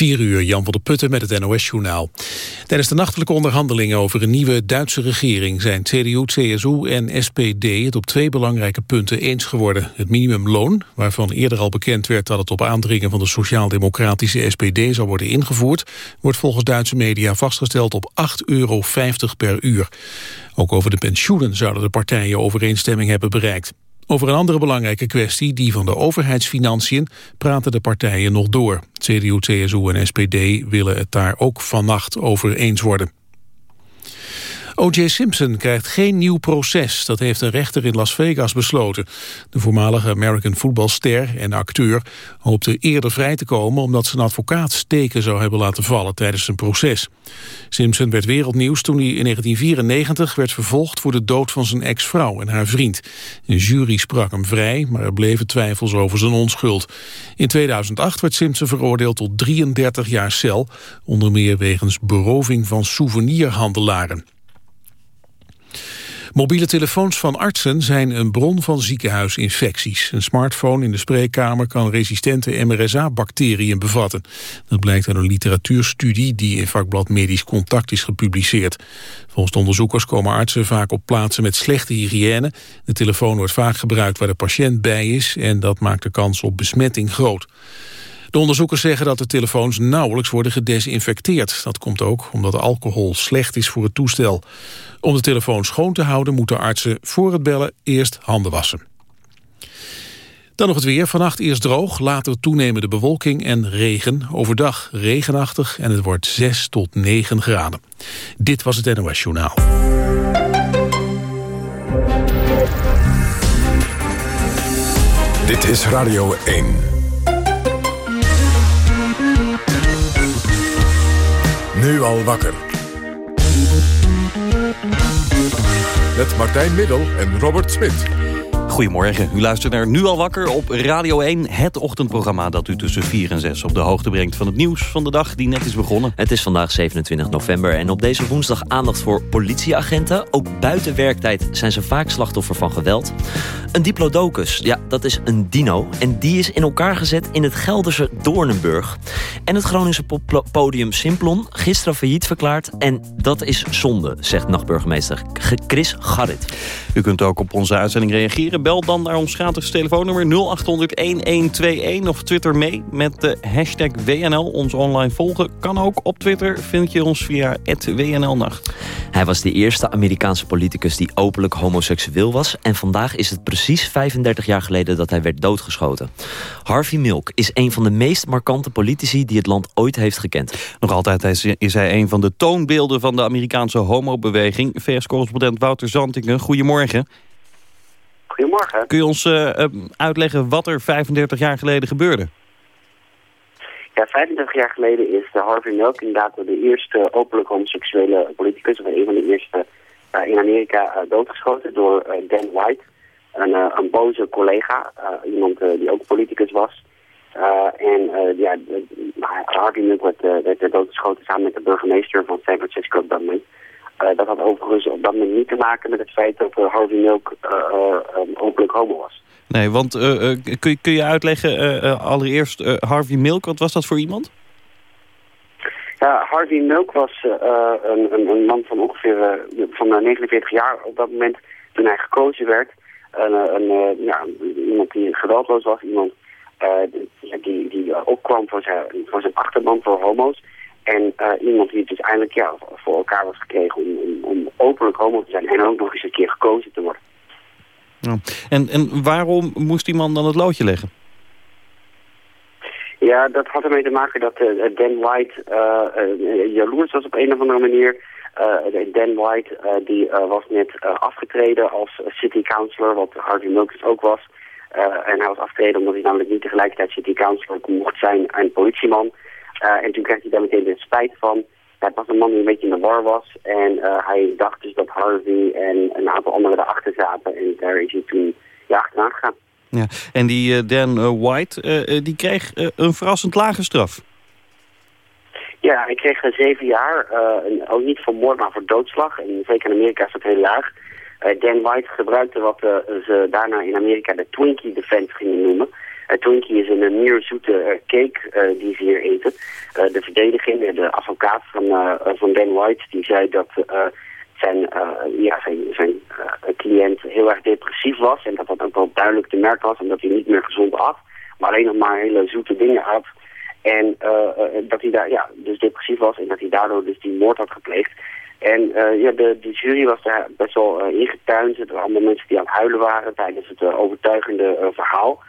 4 uur, Jan van der Putten met het NOS-journaal. Tijdens de nachtelijke onderhandelingen over een nieuwe Duitse regering... zijn CDU, CSU en SPD het op twee belangrijke punten eens geworden. Het minimumloon, waarvan eerder al bekend werd... dat het op aandringen van de sociaal-democratische SPD zou worden ingevoerd... wordt volgens Duitse media vastgesteld op 8,50 euro per uur. Ook over de pensioenen zouden de partijen overeenstemming hebben bereikt. Over een andere belangrijke kwestie, die van de overheidsfinanciën, praten de partijen nog door. CDU, CSU en SPD willen het daar ook vannacht over eens worden. O.J. Simpson krijgt geen nieuw proces. Dat heeft een rechter in Las Vegas besloten. De voormalige American footballster en acteur hoopte eerder vrij te komen... omdat zijn advocaat steken zou hebben laten vallen tijdens zijn proces. Simpson werd wereldnieuws toen hij in 1994 werd vervolgd... voor de dood van zijn ex-vrouw en haar vriend. Een jury sprak hem vrij, maar er bleven twijfels over zijn onschuld. In 2008 werd Simpson veroordeeld tot 33 jaar cel... onder meer wegens beroving van souvenirhandelaren. Mobiele telefoons van artsen zijn een bron van ziekenhuisinfecties. Een smartphone in de spreekkamer kan resistente MRSA-bacteriën bevatten. Dat blijkt uit een literatuurstudie die in vakblad Medisch Contact is gepubliceerd. Volgens de onderzoekers komen artsen vaak op plaatsen met slechte hygiëne. De telefoon wordt vaak gebruikt waar de patiënt bij is en dat maakt de kans op besmetting groot. De onderzoekers zeggen dat de telefoons nauwelijks worden gedesinfecteerd. Dat komt ook omdat alcohol slecht is voor het toestel. Om de telefoon schoon te houden moeten artsen voor het bellen eerst handen wassen. Dan nog het weer. Vannacht eerst droog, later toenemende bewolking en regen. Overdag regenachtig en het wordt 6 tot 9 graden. Dit was het NOS Journaal. Dit is Radio 1. Nu al wakker. Met Martijn Middel en Robert Smit. Goedemorgen, u luistert naar Nu al wakker op Radio 1. Het ochtendprogramma dat u tussen 4 en 6 op de hoogte brengt van het nieuws van de dag die net is begonnen. Het is vandaag 27 november en op deze woensdag aandacht voor politieagenten. Ook buiten werktijd zijn ze vaak slachtoffer van geweld. Een diplodocus, ja dat is een dino en die is in elkaar gezet in het Gelderse Doornenburg. En het Groningse podium Simplon, gisteren failliet verklaard en dat is zonde, zegt nachtburgemeester Chris Garrit. U kunt ook op onze uitzending reageren. Bel dan naar ons gratis telefoonnummer 0800-1121 of Twitter mee met de hashtag WNL. Ons online volgen kan ook op Twitter. Vind je ons via WNLnacht. Hij was de eerste Amerikaanse politicus die openlijk homoseksueel was. En vandaag is het precies 35 jaar geleden dat hij werd doodgeschoten. Harvey Milk is een van de meest markante politici die het land ooit heeft gekend. Nog altijd is hij een van de toonbeelden van de Amerikaanse homobeweging. VS-correspondent Wouter Zantingen, goedemorgen. Goedemorgen. Kun je ons uh, uitleggen wat er 35 jaar geleden gebeurde? Ja, 35 jaar geleden is de Harvey Milk inderdaad de eerste openlijk homoseksuele politicus, of een van de eerste uh, in Amerika uh, doodgeschoten door Dan White, een, een boze collega, iemand die ook politicus was. en ja, Harvey Milk werd, werd doodgeschoten samen met de burgemeester van San Francisco op dat moment. Uh, dat had overigens op dat moment niet te maken met het feit dat uh, Harvey Milk uh, openlijk homo was. Nee, want kun, kun je uitleggen allereerst Harvey Milk, wat was dat voor iemand? Ja, Harvey Milk was een, een, een, man van ongeveer van 49 jaar op dat moment toen hij gekozen werd. Een, een, ja, iemand die geweldloos was, iemand die, die, die opkwam voor zijn, voor zijn achterban voor homo's. En uh, iemand die het dus eindelijk ja, voor elkaar was gekregen om, om, om, openlijk homo te zijn en ook nog eens een keer gekozen te worden. Ja. En, en waarom moest die man dan het loodje leggen? Ja, dat had ermee te maken dat uh, Dan White uh, jaloers was op een of andere manier. Dan White die was net afgetreden als city councilor, wat Harvey Milkers ook was. en hij was afgetreden omdat hij namelijk niet tegelijkertijd city councilor mocht zijn en politieman. Uh, en toen kreeg hij daar meteen de spijt van. Hij was een man die een beetje in de war was. En uh, hij dacht dus dat Harvey en een aantal anderen erachter zaten. En daar is hij toen ja, achteraan gegaan. Ja, en die uh, Dan White, die kreeg een verrassend lage straf. Ja, hij kreeg zeven jaar. ook niet voor moord, maar voor doodslag. En zeker in Amerika is dat heel laag. Dan White gebruikte wat ze daarna in Amerika de Twinkie Defense gingen noemen. Twinkie is een nierzoete cake die ze hier eten. de verdediging, de advocaat van, van Dan White, die zei dat zijn, ja, zijn, zijn cliënt heel erg depressief was. En dat dat ook wel duidelijk te merken was. En dat hij niet meer gezond at. Maar alleen nog maar hele zoete dingen had. En dat hij daar ja, dus depressief was. En dat hij daardoor dus die moord had gepleegd. En ja, de, de, jury was daar best wel ingetuind. Er waren allemaal mensen die aan het huilen waren tijdens het overtuigende verhaal.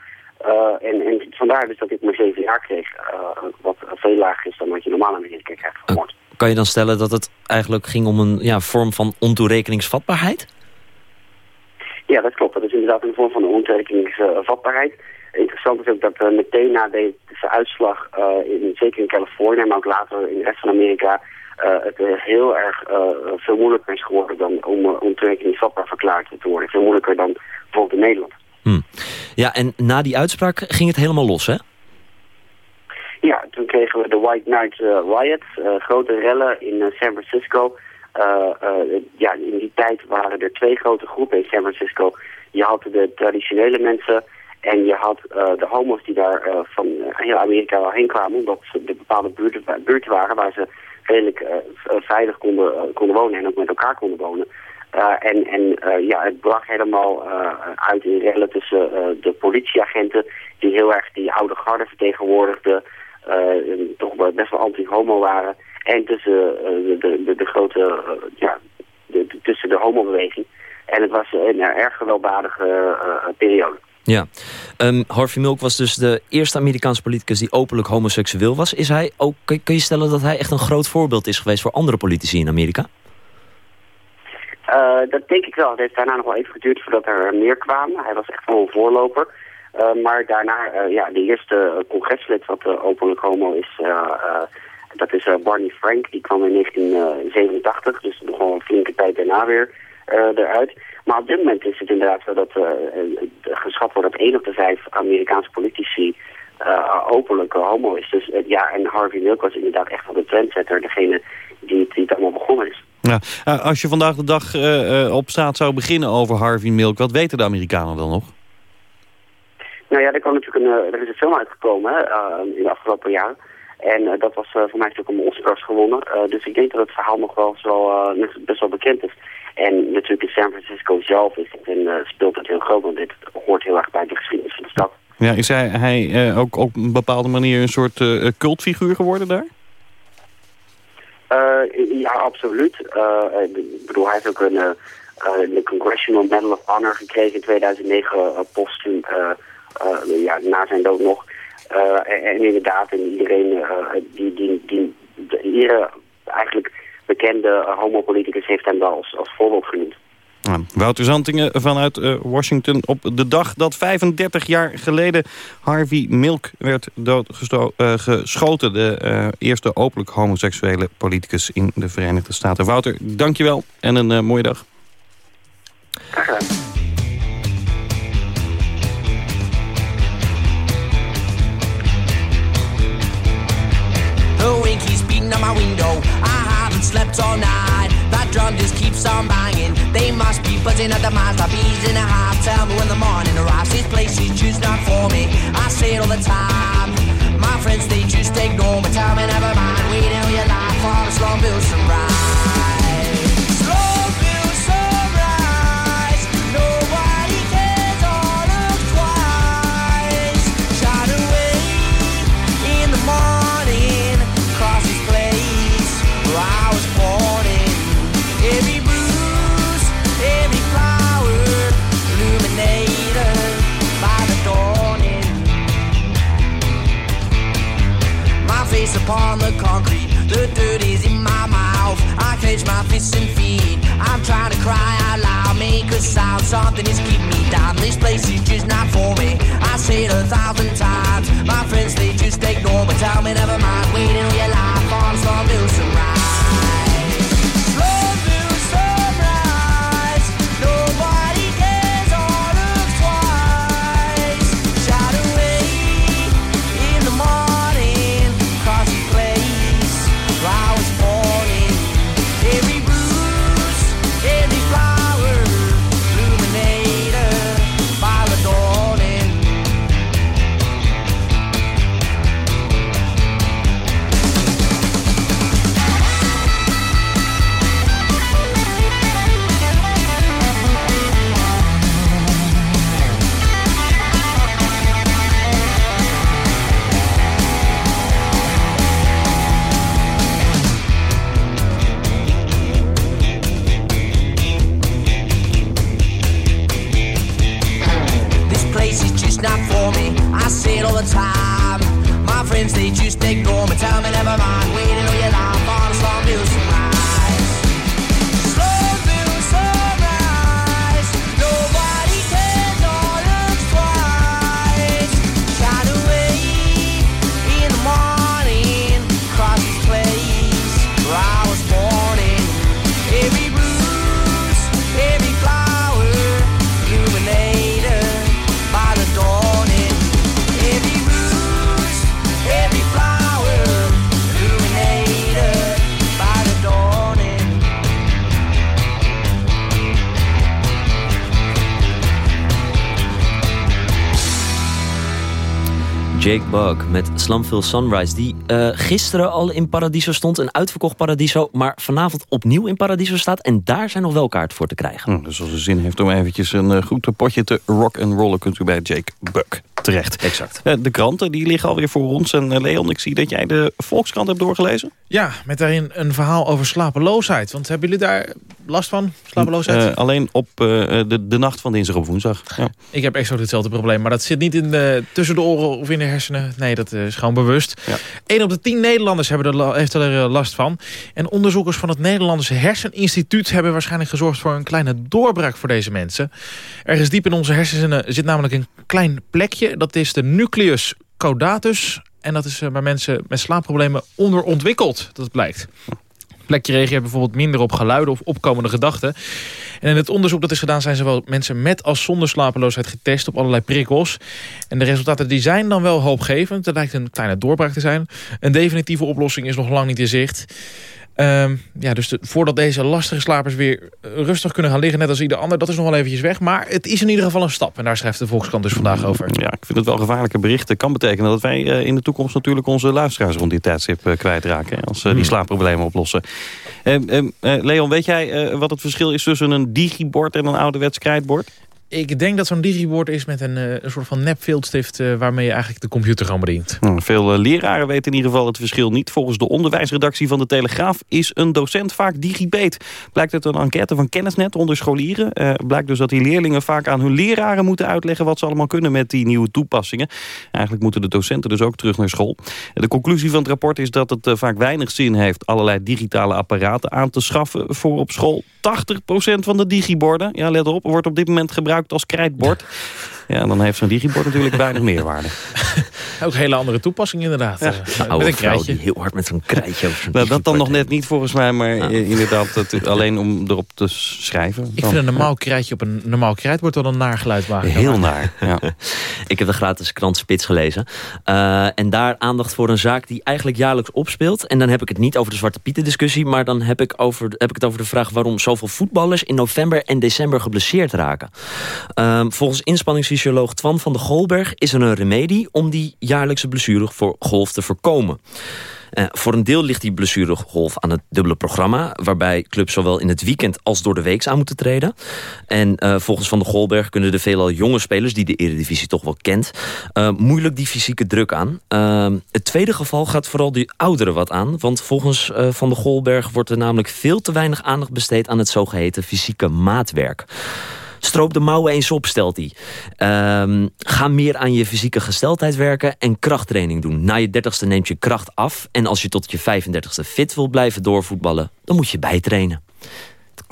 En, en vandaar dus dat ik maar zeven jaar kreeg. wat veel lager is dan wat je normaal in Amerika krijgt voor Kan je dan stellen dat het eigenlijk ging om een ja, vorm van ontoerekeningsvatbaarheid? Ja, dat klopt. Dat is inderdaad een vorm van ontoerekeningsvatbaarheid. Interessant is ook dat meteen na deze uitslag, in, zeker in Californië, maar ook later in de rest van Amerika uh, het heel erg uh, veel moeilijker is geworden dan om, uh, verklaard te worden. Veel moeilijker dan bijvoorbeeld in Nederland. Hmm. Ja, en na die uitspraak ging het helemaal los, hè? Ja, toen kregen we de White Night Riots, grote rellen in San Francisco. ja, in die tijd waren er twee grote groepen in San Francisco. Je had de traditionele mensen en je had de homo's die daar van heel Amerika wel heen kwamen... omdat ze de bepaalde buurten, waren waar ze redelijk eh, veilig konden, eh, konden wonen en ook met elkaar konden wonen. Uh, en en uh, ja, het bracht helemaal uh, uit in rellen tussen de politieagenten... die heel erg die oude garde vertegenwoordigden... toch best wel anti-homo waren... en tussen de, de, de, grote... ja, tussen de homobeweging. En het was een erg gewelddadige periode. Ja, um, Harvey Milk was dus de eerste Amerikaanse politicus die openlijk homoseksueel was. Is hij ook, kun je stellen dat hij echt een groot voorbeeld is geweest voor andere politici in Amerika? Uh, dat denk ik wel. Het heeft daarna nog wel even geduurd voordat er meer kwamen. Hij was echt wel een voorloper. Uh, maar daarna, ja, de eerste congreslid wat openlijk homo is, dat is Barney Frank. Die kwam in 1987, dus nog wel een flinke tijd daarna weer eruit. Maar op dit moment is het inderdaad zo dat geschat wordt dat één op de vijf Amerikaanse politici openlijk homo is. Dus ja, en Harvey Milk was inderdaad echt wel de trendsetter, degene die, die het allemaal begonnen is. Ja, als je vandaag de dag op straat zou beginnen over Harvey Milk, wat weten de Amerikanen dan nog? Nou ja, er, kan natuurlijk een, er is een film uitgekomen in de afgelopen jaren. En dat was voor mij natuurlijk een Oscars gewonnen. dus ik denk dat het verhaal nog wel zo, best wel bekend is. En natuurlijk in San Francisco zelf is het een, uh, speelt het heel groot, want dit hoort heel erg bij de geschiedenis van de stad. Ja, is hij, hij uh, ook op een bepaalde manier een soort uh, cultfiguur geworden daar? Ja, absoluut. ik bedoel, hij heeft ook een, de Congressional Medal of Honor gekregen in 2009 postuum, ja, na zijn dood nog. En, inderdaad, en iedereen die, die, die, die, eigenlijk bekende uh, homopoliticus heeft hem wel als, als voorbeeld genoemd. Wouter Zantingen vanuit uh, Washington op de dag dat 35 jaar geleden Harvey Milk werd doodgeschoten. Uh, de uh, eerste openlijk homoseksuele politicus in de Verenigde Staten. Wouter, dankjewel en een mooie dag. Graag gedaan. my window slept all night. That drum just keeps on banging. They must be buzzing at the mouth like bees in a hive. Tell me when the morning arrives. This place is just not for me. I say it all the time. My friends, they just ignore me. Tell me never mind. Waiting all your life for the slumber sunrise. upon the concrete. The dirt is in my mouth. I clench my fists and feet. I'm trying to cry out loud, make a sound. Something is keeping me down. This place is just not for me. I say it a thousand times. Slumville Sunrise. Die eh, gisteren al in Paradiso stond. Een uitverkocht Paradiso. Maar vanavond opnieuw in Paradiso staat. En daar zijn nog wel kaarten voor te krijgen. Hm, dus als u zin heeft om eventjes een eh, goed potje te rock and rollen... kunt u bij Jake Buck terecht. Exact. Eh, de kranten die liggen alweer voor ons. En eh, Leon, ik zie dat jij de Volkskrant hebt doorgelezen. Ja, met daarin een verhaal over slapeloosheid. Want hebben jullie daar last van, slapeloosheid? Eh, alleen op eh, de, de nacht van dinsdag op woensdag. Ja. Ik heb exact hetzelfde probleem, maar dat zit niet in de, tussen de oren of in de hersenen. Nee, dat is gewoon bewust. Ja. 1 op de 10 Nederlanders hebben er, heeft er last van. En onderzoekers van het Nederlandse Herseninstituut... hebben waarschijnlijk gezorgd voor een kleine doorbraak voor deze mensen. Ergens diep in onze hersenen zit namelijk een klein plekje. Dat is de nucleus caudatus. En dat is eh, bij mensen met slaapproblemen onderontwikkeld, dat blijkt plekje reageert bijvoorbeeld minder op geluiden of opkomende gedachten. En in het onderzoek dat is gedaan zijn zowel mensen met als zonder slapeloosheid getest op allerlei prikkels. En de resultaten die zijn dan wel hoopgevend. Er lijkt een kleine doorbraak te zijn. Een definitieve oplossing is nog lang niet in zicht. Ehm, ja, dus de- voordat deze lastige slapers weer eh, rustig kunnen gaan liggen, net als ieder ander, dat is nog wel eventjes weg. Maar het is in ieder geval een stap. En daar schrijft de Volkskrant dus vandaag over. Ja, ik vind het wel gevaarlijke berichten. kan betekenen dat wij eh, in de toekomst natuurlijk onze luisteraars rond dit tijdstip eh, kwijtraken. hè, Als ze die slaapproblemen oplossen. Eh, eh, eh, Leon, weet jij wat het verschil is tussen een digibord en een ouderwets krijtbord? Ik denk dat zo'n digibord is met een, eh, een soort van nepviltstift... eh, waarmee je eigenlijk de computer gewoon bedient. Nou, veel eh, leraren weten in ieder geval het verschil niet. Volgens de onderwijsredactie van de Telegraaf is een docent vaak digibeet. Blijkt uit een enquête van Kennisnet onder scholieren. Blijkt dus dat die leerlingen vaak aan hun leraren moeten uitleggen... wat ze allemaal kunnen met die nieuwe toepassingen. Eigenlijk moeten de docenten dus ook terug naar school. De conclusie van het rapport is dat het vaak weinig zin heeft... allerlei digitale apparaten aan te schaffen voor op school. 80% van de digiborden, ja let op, wordt op dit moment gebruikt als krijtbord. Ja, dan heeft zo'n digibord natuurlijk weinig meerwaarde. Ook hele andere toepassing inderdaad. Ja. Eh, Een oude met een vrouw krijtje. die heel hard met zo'n krijtje Nou, dat dan nog net niet volgens mij, maar eh, inderdaad het, alleen om erop te schrijven. Ik Dan- vind een normaal krijtje op een normaal krijtbord wel een naar geluid maken. Heel naar, ja. Ik heb de gratis krant Spits gelezen. Eh, en daar aandacht voor een zaak die eigenlijk jaarlijks opspeelt. En dan heb ik het niet over de Zwarte Pieten discussie... maar dan heb ik, over, heb ik het over de vraag... waarom zoveel voetballers in november en december geblesseerd raken. Ehm, volgens inspanningsfysioloog Twan van de Golberg... is er een remedie om die jaarlijkse blessure voor golf te voorkomen. Eh, voor een deel ligt die blessuregolf aan het dubbele programma... waarbij clubs zowel in het weekend als door de week aan moeten treden. En eh, volgens Van der Golberg kunnen de veelal jonge spelers... die de Eredivisie toch wel kent... eh, moeilijk die fysieke druk aan. Ehm, het tweede geval gaat vooral die ouderen wat aan. Want volgens Van der Golberg wordt er namelijk veel te weinig aandacht besteed... aan het zogeheten fysieke maatwerk. Stroop de mouwen eens op, stelt hij. Ehm, ga meer aan je fysieke gesteldheid werken en krachttraining doen. Na je dertigste neemt je kracht af. En als je tot je 35ste fit wil blijven doorvoetballen... dan moet je bijtrainen.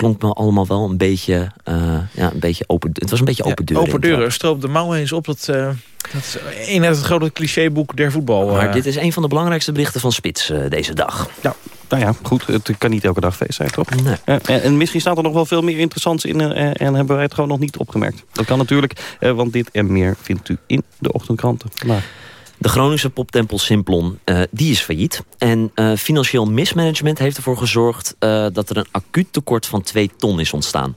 Het klonk me allemaal wel een beetje, eh, ja, een beetje open... Het was een beetje open deuren. Open deuren, stroop de mouw eens op. Dat, eh, dat is een uit het grote clichéboek der voetbal. Maar eh. dit is een van de belangrijkste berichten van Spits eh, deze dag. ja. Nou ja, goed, het kan niet elke dag feest zijn, toch? Nee. En, en misschien staat er nog wel veel meer interessants in eh, en hebben wij het gewoon nog niet opgemerkt. Dat kan natuurlijk, eh, want dit en meer vindt u in de ochtendkranten. vandaag. De Groningse poptempel Simplon, eh, die is failliet. En eh, financieel mismanagement heeft ervoor gezorgd... eh, dat er een acuut tekort van 2 ton is ontstaan.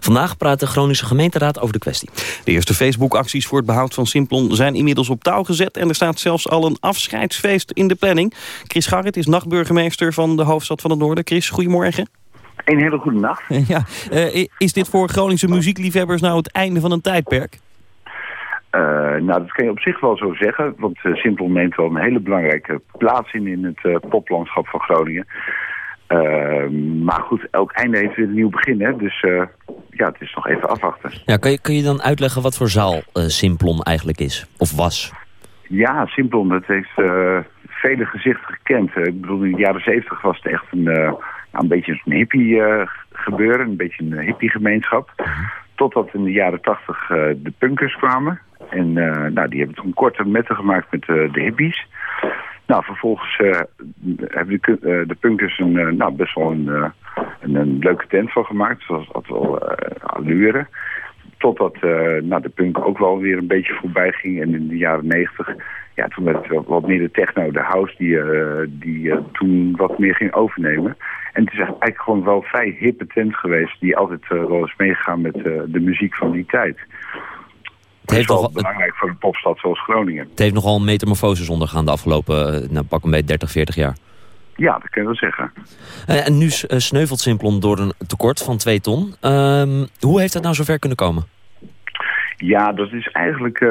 Vandaag praat de Groningse gemeenteraad over de kwestie. De eerste Facebook-acties voor het behoud van Simplon zijn inmiddels op touw gezet... en er staat zelfs al een afscheidsfeest in de planning. Chris Garrit is nachtburgemeester van de hoofdstad van het Noorden. Chris, goedemorgen. Een hele goede nacht. Ja, eh, is dit voor Groningse muziekliefhebbers nou het einde van een tijdperk? Eh, nou, dat kan je op zich wel zo zeggen. Want uh, Simpel neemt wel een hele belangrijke plaats in in het uh, poplandschap van Groningen. Uh, maar goed, elk einde heeft weer een nieuw begin. Hè? Dus uh, ja, het is nog even afwachten. Ja, kun, je, kun je dan uitleggen wat voor zaal uh, Simplon eigenlijk is? Of was? Ja, Simplon, dat heeft vele gezichten gekend. Eh, ik bedoel, in de jaren zeventig was het echt een, eh, nou, een beetje een hippie eh, gebeuren. Een beetje een hippie gemeenschap. Totdat in de jaren tachtig eh, de punkers kwamen. En eh, nou, die hebben toen korte metten gemaakt met eh, de hippies. Nou, vervolgens eh, hebben de, de punkers een, nou, best wel een, een, leuke tent van gemaakt. Zoals dat wel allure. Totdat nou, de punk ook wel weer een beetje voorbij ging. En in de jaren negentig, ja, toen werd het wat meer de techno, de house, die, die toen wat meer ging overnemen. En het is eigenlijk gewoon wel vrij hippe tent geweest, die altijd wel is meegegaan met de muziek van die tijd. Het heeft, wel belangrijk voor een popstad zoals Groningen. het heeft nogal een metamorfoses ondergaan de afgelopen eh, nou, pak een beetje 30, 40 jaar. Ja, dat kun je wel zeggen. Eh, en nu eh, sneuvelt Simplon door een tekort van 2 ton. Ehm, hoe heeft dat nou zover kunnen komen? Ja, dat is eigenlijk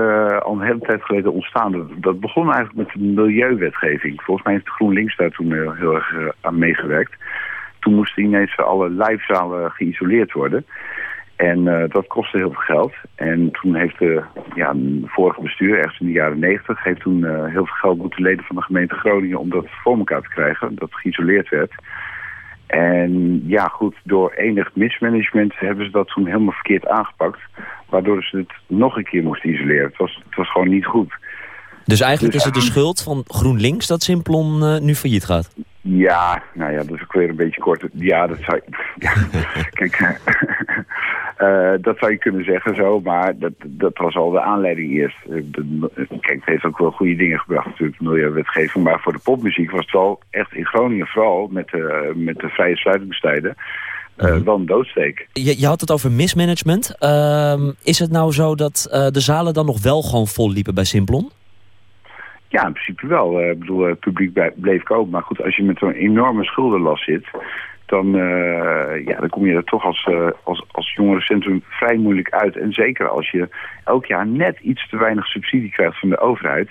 al een hele tijd geleden ontstaan. Dat, dat begon eigenlijk met de milieuwetgeving. Volgens mij heeft GroenLinks daar toen heel, heel erg aan meegewerkt. Toen moesten ineens alle lijfzalen geïsoleerd worden. En eh, dat kostte heel veel geld. En toen heeft de ja, een vorige bestuur, ergens in de jaren negentig... heeft toen eh, heel veel geld moeten leden van de gemeente Groningen... om dat voor elkaar te krijgen, dat geïsoleerd werd. En ja, goed, door enig mismanagement hebben ze dat toen helemaal verkeerd aangepakt. Waardoor ze het nog een keer moesten isoleren. Het was, het was gewoon niet goed. Dus eigenlijk Dus, is het de schuld van GroenLinks dat Simplon eh, nu failliet gaat. Ja, nou ja, dat is ook weer een beetje kort. Ja, dat zou ja, Kijk, eh, dat zou je kunnen zeggen zo, maar dat, dat was al de aanleiding eerst. Eh, de- Kijk, het heeft ook wel goede dingen gebracht natuurlijk, de milieuwetgeving. Maar voor de popmuziek was het wel echt in Groningen vooral met, de met de vrije sluitingstijden eh, wel een doodsteek. Je, je had het over mismanagement. Ehm, is het nou zo dat eh, de zalen dan nog wel gewoon vol liepen bij Simplon? Ja, in principe wel. Eh, Ik bedoel, het publiek bleef kopen. Maar goed, als je met zo'n enorme schuldenlast zit... dan, eh, ja, dan kom je er toch als, eh, als, als jongerencentrum vrij moeilijk uit. En zeker als je elk jaar net iets te weinig subsidie krijgt van de overheid...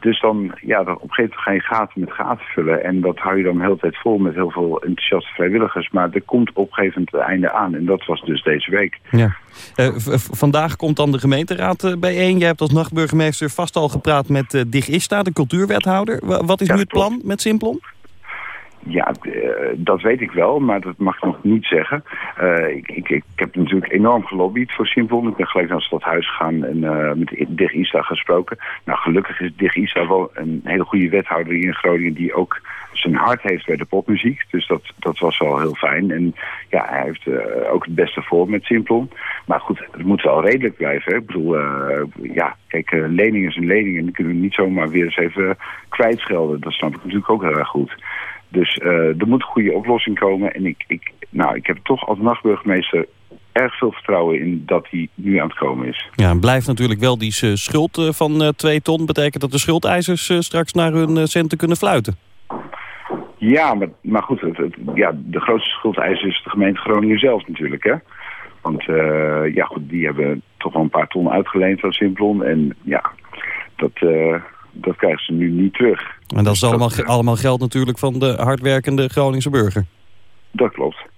Dus dan, ja, dan op een gegeven moment ga je gaten met gaten vullen. En dat hou je dan de hele tijd vol met heel veel enthousiaste vrijwilligers. Maar er komt op een gegeven moment het einde aan. En dat was dus deze week. Ja. Eh, vandaag komt dan de gemeenteraad bijeen. Jij hebt als nachtburgemeester vast al gepraat met Dig Ista, de cultuurwethouder. Wa- wat is Ja, nu het plan met Simplon? Ja, eh, dat weet ik wel, maar dat mag ik nog niet zeggen. Eh, ik, ik, ik heb natuurlijk enorm gelobbyd voor Simplon. Ik ben gelijk naar het stadhuis gegaan en eh, met Dig Ista gesproken. Nou, gelukkig is Dig Ista wel een hele goede wethouder hier in Groningen... die ook zijn hart heeft bij de popmuziek. Dus dat, dat was wel heel fijn. En ja, hij heeft ook het beste voor met Simplon. Maar goed, het moet wel redelijk blijven. Hè? Ik bedoel, ja, kijk, eh, lening is een lening... en die kunnen we niet zomaar weer eens even kwijtschelden. Dat snap ik natuurlijk ook heel erg goed. Dus eh, er moet een goede oplossing komen. En ik, ik, nou, ik heb toch als nachtburgemeester erg veel vertrouwen in dat die nu aan het komen is. Ja, blijft natuurlijk wel die eh, schuld eh, van eh 2 ton. Betekent dat de schuldeisers straks naar hun centen kunnen fluiten. Ja, maar, maar goed, het, het- ja, de grootste schuldeiser is de gemeente Groningen zelf natuurlijk. Hè? Want ja, goed, die hebben toch wel een paar ton uitgeleend van Simplon. En ja, dat, dat krijgen ze nu niet terug. En dat is allemaal, allemaal geld natuurlijk van de hardwerkende Groningse burger. Dat klopt.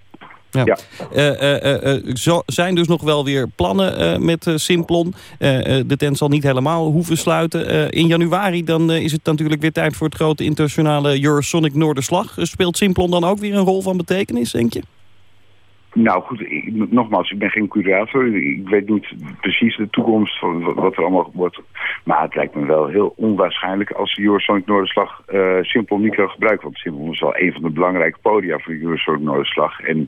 Ja. Ja. Eh, eh, eh, zo zijn dus nog wel weer plannen met Simplon. De tent zal niet helemaal hoeven sluiten. In januari dan is het natuurlijk weer tijd voor het grote internationale Eurosonic Noorderslag. Speelt Simplon dan ook weer een rol van betekenis, denk je? Nou goed, nogmaals, ik ben geen curator. Ik weet niet precies de toekomst van wat- er allemaal wordt. Maar het lijkt me wel heel onwaarschijnlijk als de Eurosonic Noorderslag eh Simpel niet kan gebruiken. Want Simpel is wel een van de belangrijke podia voor de Eurosonic Noorderslag. En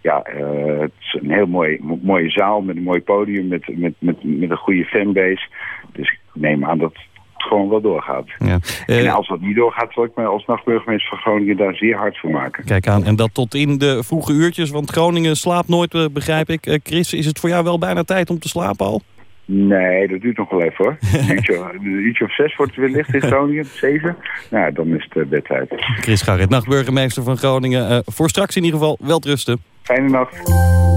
ja, eh, het is een heel mooi, mo- mooie zaal met een mooi podium, met, met, met, met een goede fanbase. Dus ik neem aan dat gewoon wel doorgaat. Ja. en Eh, als dat niet doorgaat, zal ik me als nachtburgemeester van Groningen daar zeer hard voor maken. Kijk aan, en dat tot in de vroege uurtjes, want Groningen slaapt nooit, eh, begrijp ik. Eh, Chris, is het voor jou wel bijna tijd om te slapen al? Nee, dat duurt nog wel even hoor. Een uurtje, of zes wordt het weer licht in Groningen, zeven. Nou, dan is het uh, bedtijd. Chris Garret, nachtburgemeester van Groningen. Eh, voor straks in ieder geval wel rusten. Fijne nacht.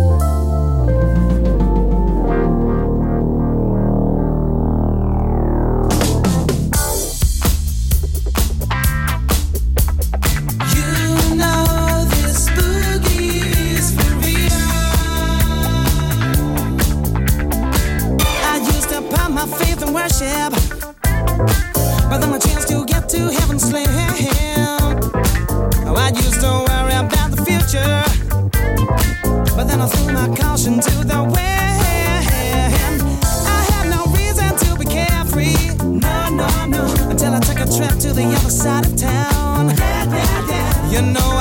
Outside of town. Yeah, yeah, yeah. You know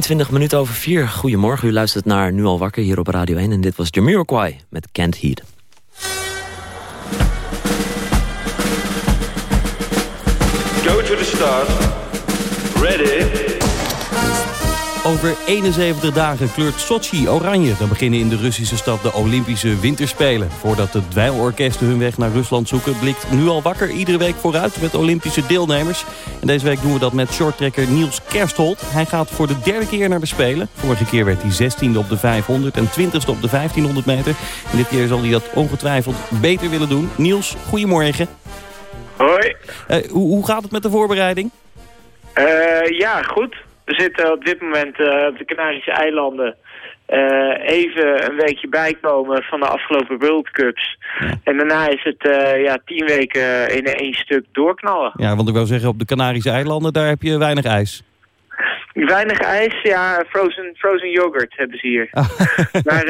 23 minuten over 4. Goedemorgen, u luistert naar Nu al wakker hier op Radio 1. En dit was Jamiroquai met Can't Heat. Go to the start. Over 71 dagen kleurt Sochi oranje. Dan beginnen in de Russische stad de Olympische Winterspelen. Voordat de dweilorkesten hun weg naar Rusland zoeken... blikt nu al wakker iedere week vooruit met Olympische deelnemers. En deze week doen we dat met shorttrekker Niels Kerstholt. Hij gaat voor de derde keer naar de Spelen. Vorige keer werd hij 16e op de 500 en 20e op de 1500 meter. En dit keer zal hij dat ongetwijfeld beter willen doen. Niels, goedemorgen. Hoi. Eh, hoe, hoe gaat het met de voorbereiding? Eh, ja, goed. We zitten op dit moment eh, op de Canarische eilanden. Eh, even een weekje bijkomen van de afgelopen World Cups. En daarna is het eh, ja, tien weken in één stuk doorknallen. Ja, want ik wou zeggen, op de Canarische eilanden, daar heb je weinig ijs. Weinig ijs, ja, frozen, frozen yoghurt hebben ze hier. maar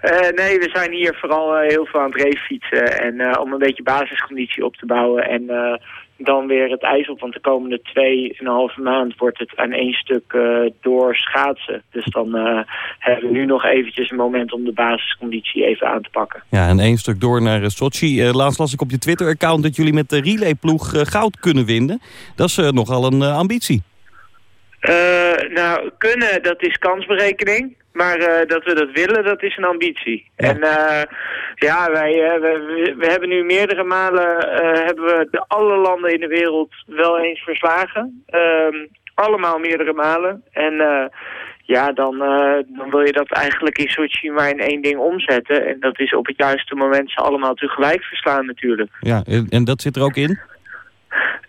eh, nee, we zijn hier vooral eh, heel veel aan het racefietsen. En eh, om een beetje basisconditie op te bouwen. En dan weer het ijs op. Want de komende tweeënhalve maand wordt het aan één stuk door schaatsen. Dus dan hebben we nu nog eventjes een moment om de basisconditie even aan te pakken. Ja, en één stuk door naar Sochi. Laatst las ik op je Twitter-account dat jullie met de relayploeg goud kunnen winnen. Dat is nogal een ambitie. Nou, kunnen, dat is kansberekening. Maar eh, dat we dat willen, dat is een ambitie. En eh, ja, wij eh, we, we- hebben nu meerdere malen hebben we de alle landen in de wereld wel eens verslagen. Ehm, allemaal meerdere malen. En eh, ja, dan, dan wil je dat eigenlijk in Sochi maar in één ding omzetten. En dat is op het juiste moment ze allemaal tegelijk verslaan natuurlijk. Ja, en dat zit er ook in?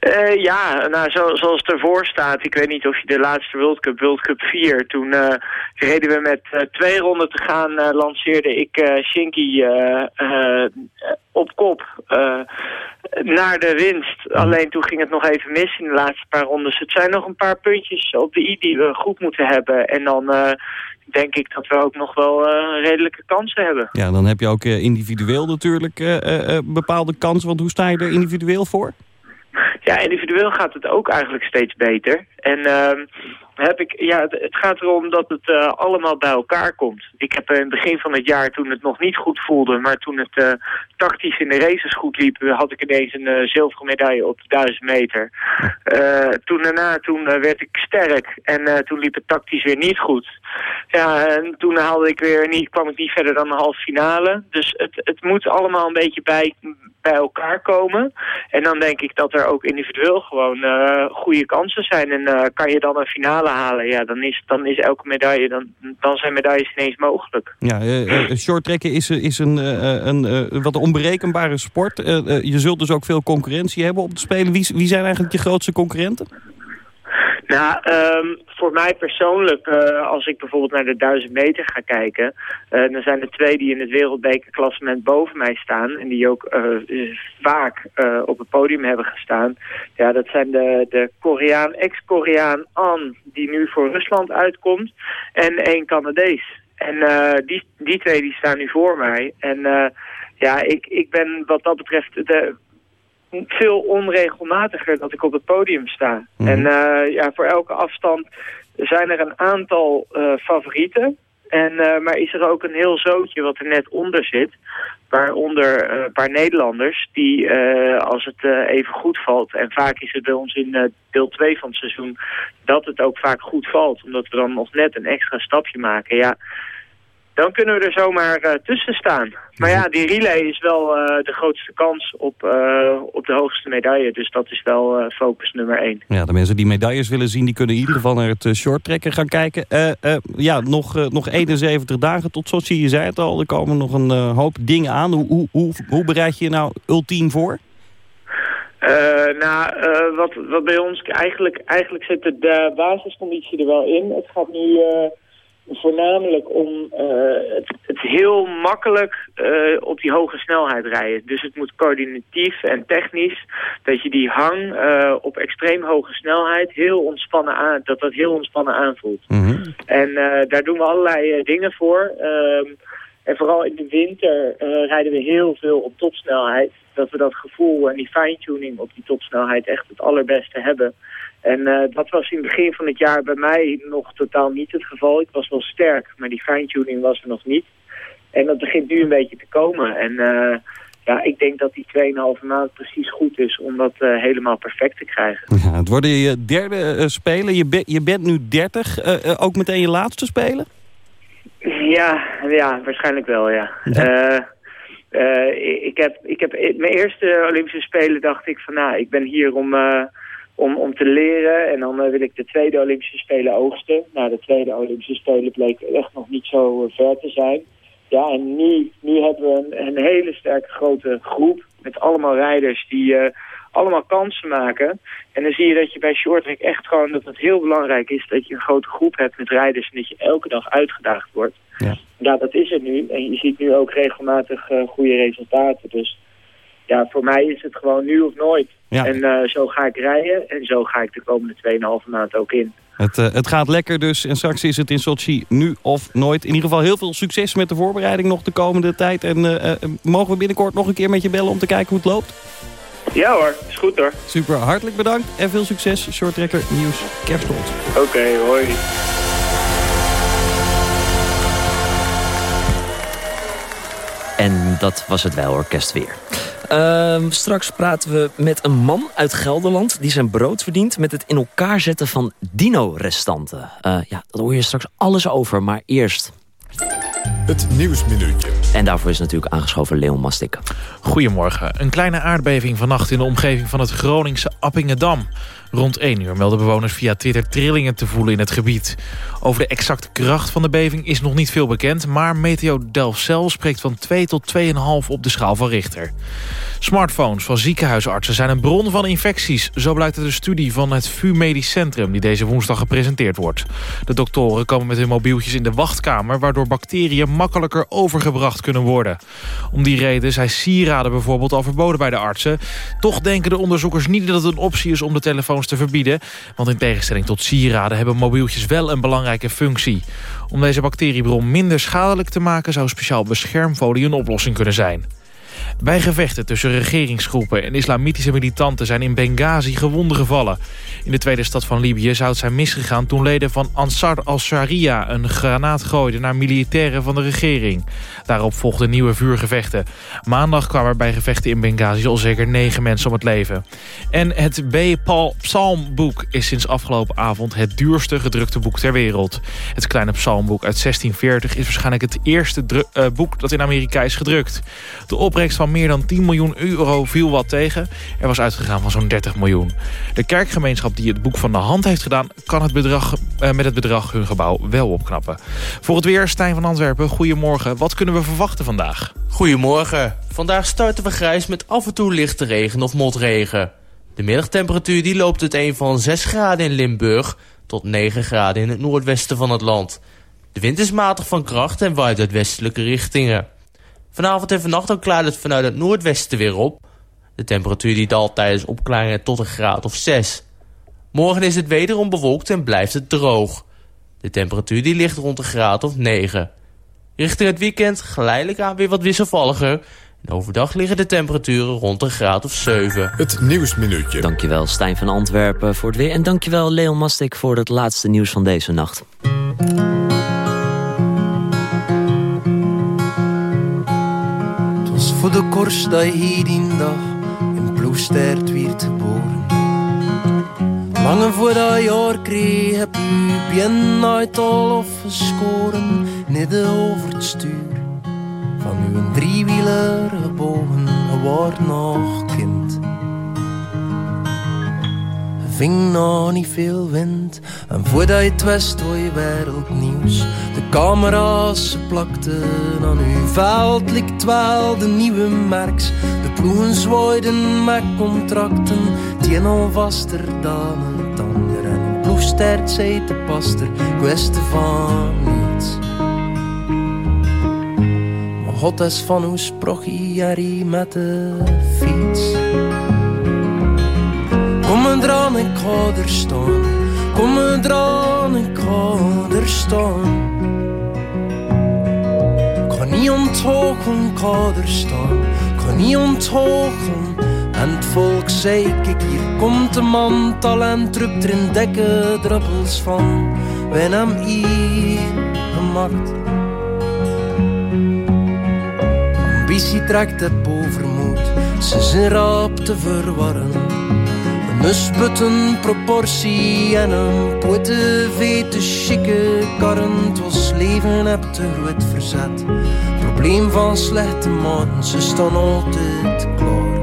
Eh, ja, nou, zo, zoals het ervoor staat. Ik weet niet of je de laatste World Cup, World Cup 4... toen eh, reden we met eh, twee ronden te gaan... lanceerde ik Shinky op kop naar de winst. Alleen toen ging het nog even mis in de laatste paar rondes. Het zijn nog een paar puntjes op de i die we goed moeten hebben. En dan denk ik dat we ook nog wel redelijke kansen hebben. Ja, dan heb je ook individueel natuurlijk eh, bepaalde kansen. Want hoe sta je er individueel voor? Ja, individueel gaat het ook eigenlijk steeds beter. En ehm, heb ik, ja, het, gaat erom dat het eh, allemaal bij elkaar komt. Ik heb in het begin van het jaar, toen het nog niet goed voelde, maar toen het eh, tactisch in de races goed liep, had ik ineens een eh, zilveren medaille op de 1000 meter. Toen daarna, toen werd ik sterk en toen liep het tactisch weer niet goed. Ja, en toen haalde ik weer niet, kwam ik niet verder dan de halve finale. Dus het, het moet allemaal een beetje bij, bij elkaar komen. En dan denk ik dat er ook individueel gewoon goede kansen zijn. En kan je dan een finale halen, ja, dan is, dan is elke medaille, dan, dan zijn medailles ineens mogelijk. Ja, uh, shorttrekken is, is een, uh, een uh, wat onberekenbare sport. je zult dus ook veel concurrentie hebben op de Spelen. Wie, wie zijn eigenlijk je grootste concurrenten? Nou, voor mij persoonlijk, uh, als ik bijvoorbeeld naar de 1000 meter ga kijken... Uh, dan zijn er twee die in het wereldbekerklassement boven mij staan... en die ook uh, vaak op het podium hebben gestaan. Ja, dat zijn de, de Koreaan, ex-Koreaan An, die nu voor Rusland uitkomt... en één Canadees. En die, die twee die staan nu voor mij. En ja, ik, ik ben wat dat betreft... De, veel onregelmatiger dat ik op het podium sta. Mm -hmm. En uh, ja, voor elke afstand zijn er een aantal uh, favorieten. En, uh, maar is er ook een heel zootje wat er net onder zit. Waaronder een paar Nederlanders die, als het even goed valt... en vaak is het bij ons in deel 2 van het seizoen... dat het ook vaak goed valt. Omdat we dan nog net een extra stapje maken. Ja, dan kunnen we er zomaar uh, tussen staan. Maar ja, die relay is wel uh, de grootste kans op, uh, op de hoogste medaille. Dus dat is wel focus nummer één. Ja, de mensen die medailles willen zien, die kunnen in ieder geval naar het shorttrekken gaan kijken. ja, nog, nog 71 dagen tot Sochi, je zei het al. Er komen nog een hoop dingen aan. Hoe, hoe, hoe, bereid je je nou ultiem voor? nou, wat, wat bij ons eigenlijk, eigenlijk zit de, de basisconditie er wel in. Het gaat nu voornamelijk om uh, het, het, heel makkelijk uh, op die hoge snelheid rijden. Dus het moet coördinatief en technisch, dat je die hang uh, op extreem hoge snelheid heel ontspannen aan, dat dat heel ontspannen aanvoelt. Mm -hmm. En daar doen we allerlei dingen voor. Um, en vooral in de winter rijden we heel veel op topsnelheid. Dat we dat gevoel en die fine-tuning op die topsnelheid echt het allerbeste hebben. En uh, dat was in het begin van het jaar bij mij nog totaal niet het geval. Ik was wel sterk, maar die fine-tuning was er nog niet. En dat begint nu een beetje te komen. En uh, ja, ik denk dat die 2,5 maand precies goed is om dat uh, helemaal perfect te krijgen. Ja, het worden je derde spelen. Je, be je bent nu 30. ook meteen je laatste spelen? Ja, ja waarschijnlijk wel, ja. ja. ik, heb, ik heb mijn eerste Olympische Spelen dacht ik van nou, ik ben hier om om, om te leren. En dan uh, wil ik de tweede Olympische Spelen oogsten. Nou, de tweede Olympische Spelen bleek echt nog niet zo uh, ver te zijn. Ja, en nu, nu hebben we een, een hele sterke grote groep met allemaal rijders die uh, allemaal kansen maken. En dan zie je dat je bij shorttrack echt gewoon dat het heel belangrijk is dat je een grote groep hebt met rijders en dat je elke dag uitgedaagd wordt. Ja, ja dat is het nu. En je ziet nu ook regelmatig goede resultaten. Dus ja, voor mij is het gewoon nu of nooit. Ja. En uh, zo ga ik rijden en zo ga ik de komende 2,5 maand ook in. Het, uh, het gaat lekker dus en straks is het in Sochi nu of nooit. In ieder geval heel veel succes met de voorbereiding nog de komende tijd. En uh, mogen we binnenkort nog een keer met je bellen om te kijken hoe het loopt? Ja hoor, is goed hoor. Super, hartelijk bedankt en veel succes. Shorttrekker Nieuws Kerstholt. Oké, okay, hoi. En dat was het wel orkest weer. Uh, straks praten we met een man uit Gelderland... die zijn brood verdient met het in elkaar zetten van dino-restanten. Uh, ja, daar hoor je straks alles over, maar eerst... Het Nieuwsminuutje. En daarvoor is natuurlijk aangeschoven Leon Mastik. Goedemorgen. Een kleine aardbeving vannacht in de omgeving van het Groningse Appingedam. Rond 1 uur melden bewoners via Twitter trillingen te voelen in het gebied. Over de exacte kracht van de beving is nog niet veel bekend... maar Meteo Delfzijl spreekt van 2 tot 2,5 op de schaal van Richter. Smartphones van ziekenhuisartsen zijn een bron van infecties. Zo blijkt uit een studie van het VU Medisch Centrum... die deze woensdag gepresenteerd wordt. De doktoren komen met hun mobieltjes in de wachtkamer... waardoor bacteriën makkelijker overgebracht kunnen worden. Om die reden zijn sieraden bijvoorbeeld al verboden bij de artsen. Toch denken de onderzoekers niet dat het een optie is om de te verbieden. Want in tegenstelling tot sieraden hebben mobieltjes wel een belangrijke functie. Om deze bacteriebron minder schadelijk te maken... zou speciaal beschermfolie een oplossing kunnen zijn. Bij gevechten tussen regeringsgroepen en islamitische militanten zijn in Benghazi gewonden gevallen. In de tweede stad van Libië zou het zijn misgegaan toen leden van Ansar al-Sharia een granaat gooiden naar militairen van de regering. Daarop volgden nieuwe vuurgevechten. Maandag kwamen er bij gevechten in Benghazi al zeker negen mensen om het leven. En het B-Paul Psalmboek is sinds afgelopen avond het duurste gedrukte boek ter wereld. Het kleine psalmboek uit 1640 is waarschijnlijk het eerste eh, boek dat in Amerika is gedrukt. De opbrengst van meer dan 10 miljoen euro viel wat tegen. Er was uitgegaan van zo'n 30 miljoen. De kerkgemeenschap die het boek van de hand heeft gedaan... kan het bedrag, eh, met het bedrag hun gebouw wel opknappen. Voor het weer, Stijn van Antwerpen, goedemorgen. Wat kunnen we verwachten vandaag? Goedemorgen. Vandaag starten we grijs met af en toe lichte regen of motregen. De middagtemperatuur die loopt uiteen van 6 graden in Limburg tot 9 graden in het noordwesten van het land. De wind is matig van kracht en waait uit westelijke richtingen. Vanavond en vannacht ook klaart het vanuit het noordwesten weer op. De temperatuur die daalt tijdens opklaringen tot een graad of 6. Morgen is het wederom bewolkt en blijft het droog. De temperatuur die ligt rond een graad of 9. Richting het weekend geleidelijk aan weer wat wisselvalliger. En overdag liggen de temperaturen rond een graad of 7. Het Nieuwsminuutje. Dankjewel Stijn van Antwerpen voor het weer. En dankjewel Leon Mastik voor het laatste nieuws van deze nacht. Voor de korst dat hier die dag in Ploestert werd geboren. Lange voor dat jaar kreeg heb u uit al afgeschoren, midden over het stuur. Van uw driewieler gebogen, wordt nog kind. Ving nog niet veel wind en voordat je het wist hoor je wereldnieuws. De camera's plakten aan uw veld likt de nieuwe merks. De ploegen zwaaiden met contracten, die al vaster dan het ander. En een ploegstert zei de paster, kwestie van niets. Maar God is van hoe sprach hij met de fiets. Maar eraan, ik ga er staan. Kom maar eraan, ik ga er staan. Ga niet onthogen, ga er staan. Ga niet onthogen. En het volk zei, kijk hier komt de man, talent drupt er in dikke druppels van. Wij hem hier gemaakt. Ambitie trekt het bovermoed, ze zijn rap te verwarren. Een usbutten proportie en een poete vete chique karren. Het was leven heb te groot verzet. Probleem van slechte maten, ze staan altijd klaar.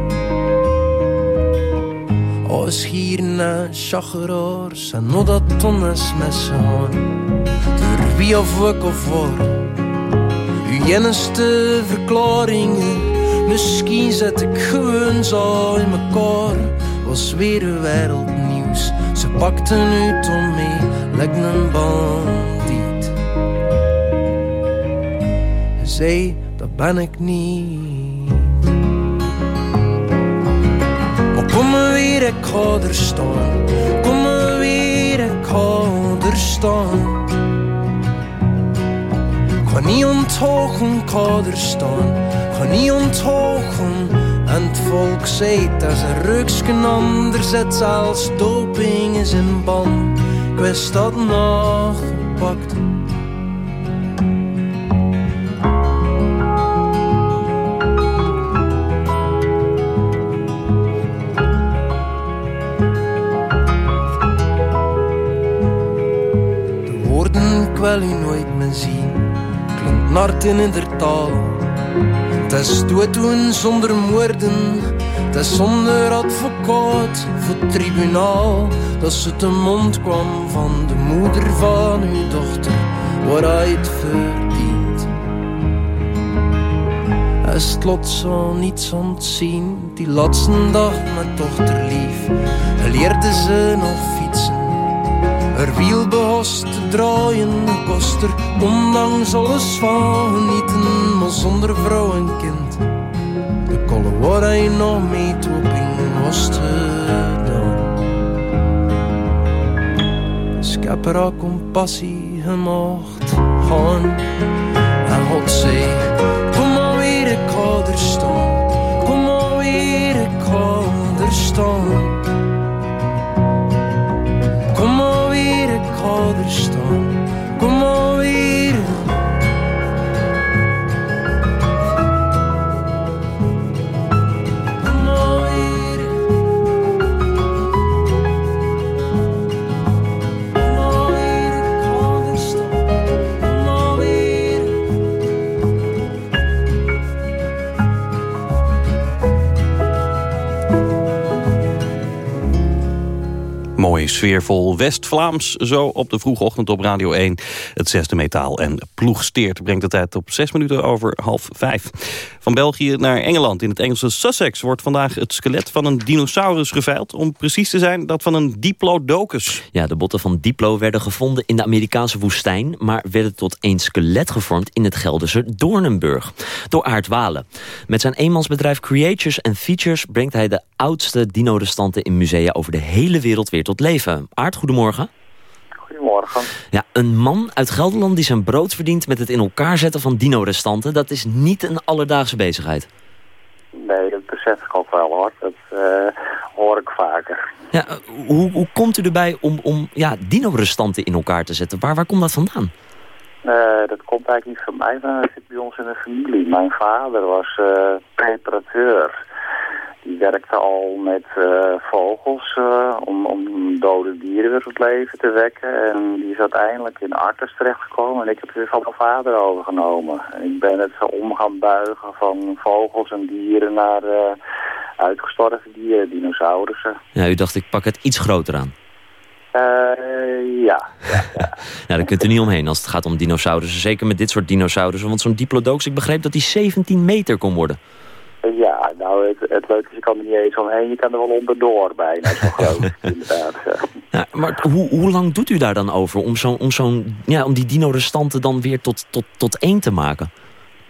Als schieren en chageraars en nog dat tonnes messen gaan. Door wie of ik of waar. Uw enigste verklaringen, misschien zet ik gewoon zo in mekaar. Was weer een wereldnieuws, ze pakten u om mee, lijkt een bandiet. Zij, dat ben ik niet. Maar kom maar weer, ik ga er staan. Kom maar weer, ik ga er staan. Ik ga niet onthogen, ik ga er staan. Ik ga niet onthogen. Het volk zei dat een ruksken anders zet zelfs doping is in ban. Ik wist dat nog gepakt. De woorden ik wil u nooit meer zien, klinkt nart in ieder taal. Het is dooddoen zonder moorden, is zonder advocaat voor tribunaal. Dat ze te mond kwam van de moeder van uw dochter, waar hij het verdient. Is het lot zo niets ontzien, die laatste dag met dochter lief, leerde ze nog fietsen. Er wiel behost te draaien, kost er ondanks alles van genieten, maar zonder vrouw en kind. De kolle waar hij nog mee toeping was gedaan. Dus ik heb er al compassie gemaakt gaan. En God sfeervol West-Vlaams, zo op de vroege ochtend op Radio 1. Het zesde metaal en ploegsteert brengt de tijd op zes minuten over half vijf. Van België naar Engeland. In het Engelse Sussex wordt vandaag het skelet van een dinosaurus geveild. Om precies te zijn, dat van een Diplodocus. Ja, de botten van Diplo werden gevonden in de Amerikaanse woestijn... maar werden tot één skelet gevormd in het Gelderse Doornenburg. Door Aart Walen. Met zijn eenmansbedrijf Creatures and Features... brengt hij de oudste dino-restanten in musea over de hele wereld weer tot leven. Aart, goedemorgen. Goedemorgen. Ja, een man uit Gelderland die zijn brood verdient met het in elkaar zetten van dino-restanten... dat is niet een alledaagse bezigheid. Nee, dat besef ik ook wel hoor. Dat eh, hoor ik vaker. Ja, eh, hoe, hoe komt u erbij om, om ja, dino-restanten in elkaar te zetten? Waar, waar komt dat vandaan? Eh, dat komt eigenlijk niet van mij, maar zit bij ons in de familie. Mijn vader was eh preparateur. Die werkte al met eh, vogels eh, om, om dode dieren weer tot leven te wekken. En die is uiteindelijk in Artes terechtgekomen en ik heb het weer van mijn vader overgenomen. En ik ben het om gaan buigen van vogels en dieren naar eh, uitgestorven dieren, dinosaurussen. Ja, u dacht, ik pak het iets groter aan. Ja, Ja, daar kunt u niet omheen als het gaat om dinosaurussen. Zeker met dit soort dinosaurussen. Want zo'n Diplodocus, ik begreep dat die 17 meter kon worden. Nou, het, het leuke is, je kan er niet eens omheen. Je kan er wel onderdoor bijna, zo groot, inderdaad. ja. Ja, maar hoe, hoe lang doet u daar dan over om, zo'n om, zo'n ja, om die dino-restanten dan weer tot, tot, tot één te maken?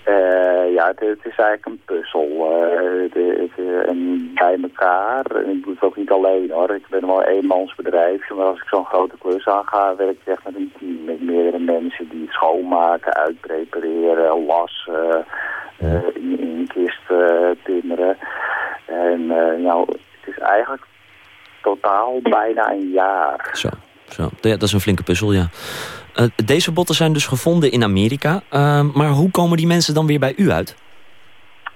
Eh, ja, het, het is eigenlijk een puzzel. eh, eh, en bij elkaar. En ik doe het ook niet alleen hoor. Ik ben wel een eenmansbedrijfje. Maar als ik zo'n grote klus aanga, werk ik echt met een team. Met meerdere mensen die het schoonmaken, uitprepareren, lassen, in, in kist timmeren. En nou, het is eigenlijk totaal bijna een jaar. Zo, zo. Ja, dat is een flinke puzzel, ja. Eh, deze botten zijn dus gevonden in Amerika. Eh, maar hoe komen die mensen dan weer bij u uit?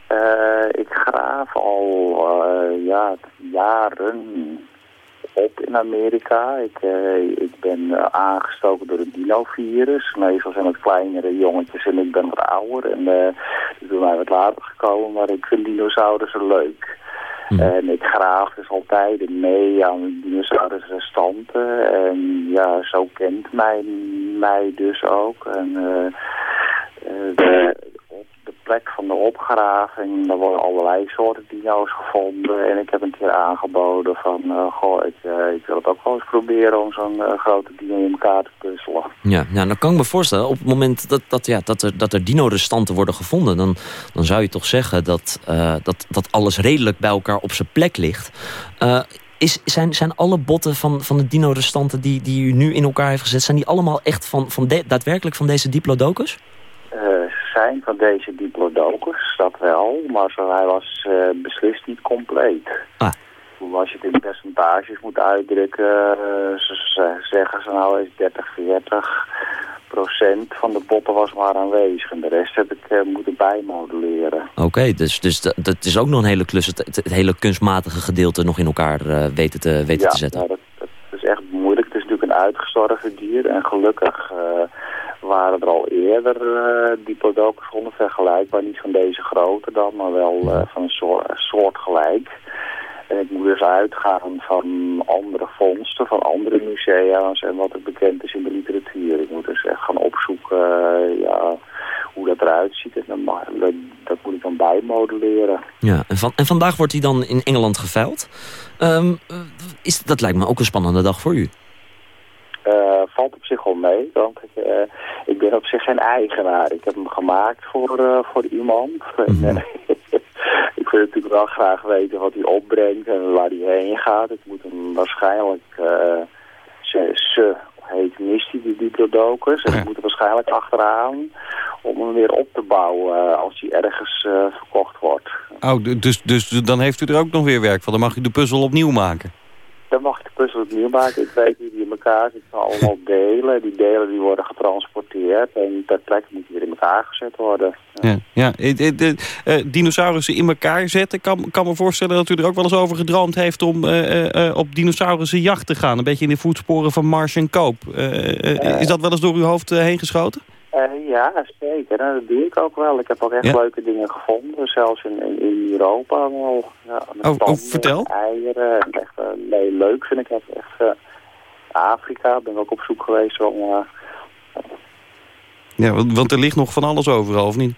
Eh, ik graaf al eh, ja, jaren op in Amerika. Ik, ik ben aangestoken door het dino-virus. Meestal zijn het kleinere jongetjes en ik ben wat ouder. En uh, is bij mij wat later gekomen, maar ik vind dinosaurussen leuk. En ik graaf dus altijd mee aan dinosaurusrestanten. En ja, zo kent mij, mij dus ook. En eh, eh, de, de plek van de opgraving, daar worden allerlei soorten dino's gevonden. En ik heb een keer aangeboden van, eh, goh, ik, eh, ik wil het ook wel eens proberen om zo'n eh, grote dino in elkaar te puzzelen. Ja, ja, dan kan ik me voorstellen, op het moment dat, dat, ja, dat er, dat er dino-restanten worden gevonden... Dan, dan zou je toch zeggen dat, dat, dat alles redelijk bij elkaar op zijn plek ligt. Is, zijn, zijn alle botten van, van de dino-restanten die, die u nu in elkaar heeft gezet... zijn die allemaal echt van, van de, daadwerkelijk van deze Diplodocus? Zijn van deze diplodocus, dat wel, maar zo, hij was eh, beslist niet compleet. Ah. Als je het in percentages moet uitdrukken, eh, ze, ze- zeggen ze nou eens 30, 40 procent van de botten was maar aanwezig. En de rest heb ik eh, moeten bijmodelleren. Oké, dus, dus dat, dat is ook nog een hele klus... het, het, het hele kunstmatige gedeelte nog in elkaar weten, te, weten ja, te zetten. nou, dat, dat is echt moeilijk. Het is natuurlijk een uitgestorven dier. En gelukkig waren er al eerder eh diplodocus gevonden, vergelijkbaar. Niet van deze grootte dan, maar wel eh, van een soort, soortgelijk. En ik moet dus uitgaan van andere vondsten, van andere musea's en wat er bekend is in de literatuur. Ik moet dus echt gaan opzoeken eh, ja, hoe dat eruit ziet. En dan, dat, moet ik dan bijmodelleren. Ja, en, van, en vandaag wordt hij dan in Engeland geveild. Ehm, eh, is, dat lijkt me ook een spannende dag voor u. Eh, valt op zich wel mee, want ik, eh, ik ben op zich geen eigenaar. Ik heb hem gemaakt voor, eh, voor iemand. Eh, ik wil natuurlijk wel graag weten wat hij opbrengt en waar hij heen gaat. Ik moet hem waarschijnlijk, ze, ze heet Misty, die diplodocus. En ik moet er waarschijnlijk achteraan om hem weer op te bouwen als hij ergens verkocht wordt. Oh, dus, dus dan heeft u er ook nog weer werk van. Dan mag u de puzzel opnieuw maken. Dan mag je de puzzel opnieuw maken. Ik weet hoe die in elkaar zit. Het allemaal delen. Die delen die worden getransporteerd en ter plekke moet weer in elkaar gezet worden. Ja, ja. eh, eh, eh, dinosaurussen in elkaar zetten. Ik kan, kan me voorstellen dat u er ook wel eens over gedroomd heeft... om op dinosaurussenjacht te gaan. Een beetje in de voetsporen van Mars en Koop. Is dat wel eens door uw hoofd heen geschoten? Eh, ja, zeker. En dat doe ik ook wel. Ik heb ook echt Ja? leuke dingen gevonden. Zelfs in, in, in Europa. Ja, met Oh, oh, vertel. Eieren. En Echt eh, nee, leuk vind ik dat. Echt, eh, Afrika ben ik ook op zoek geweest. Eh, Ja, want er ligt nog van alles overal, of niet?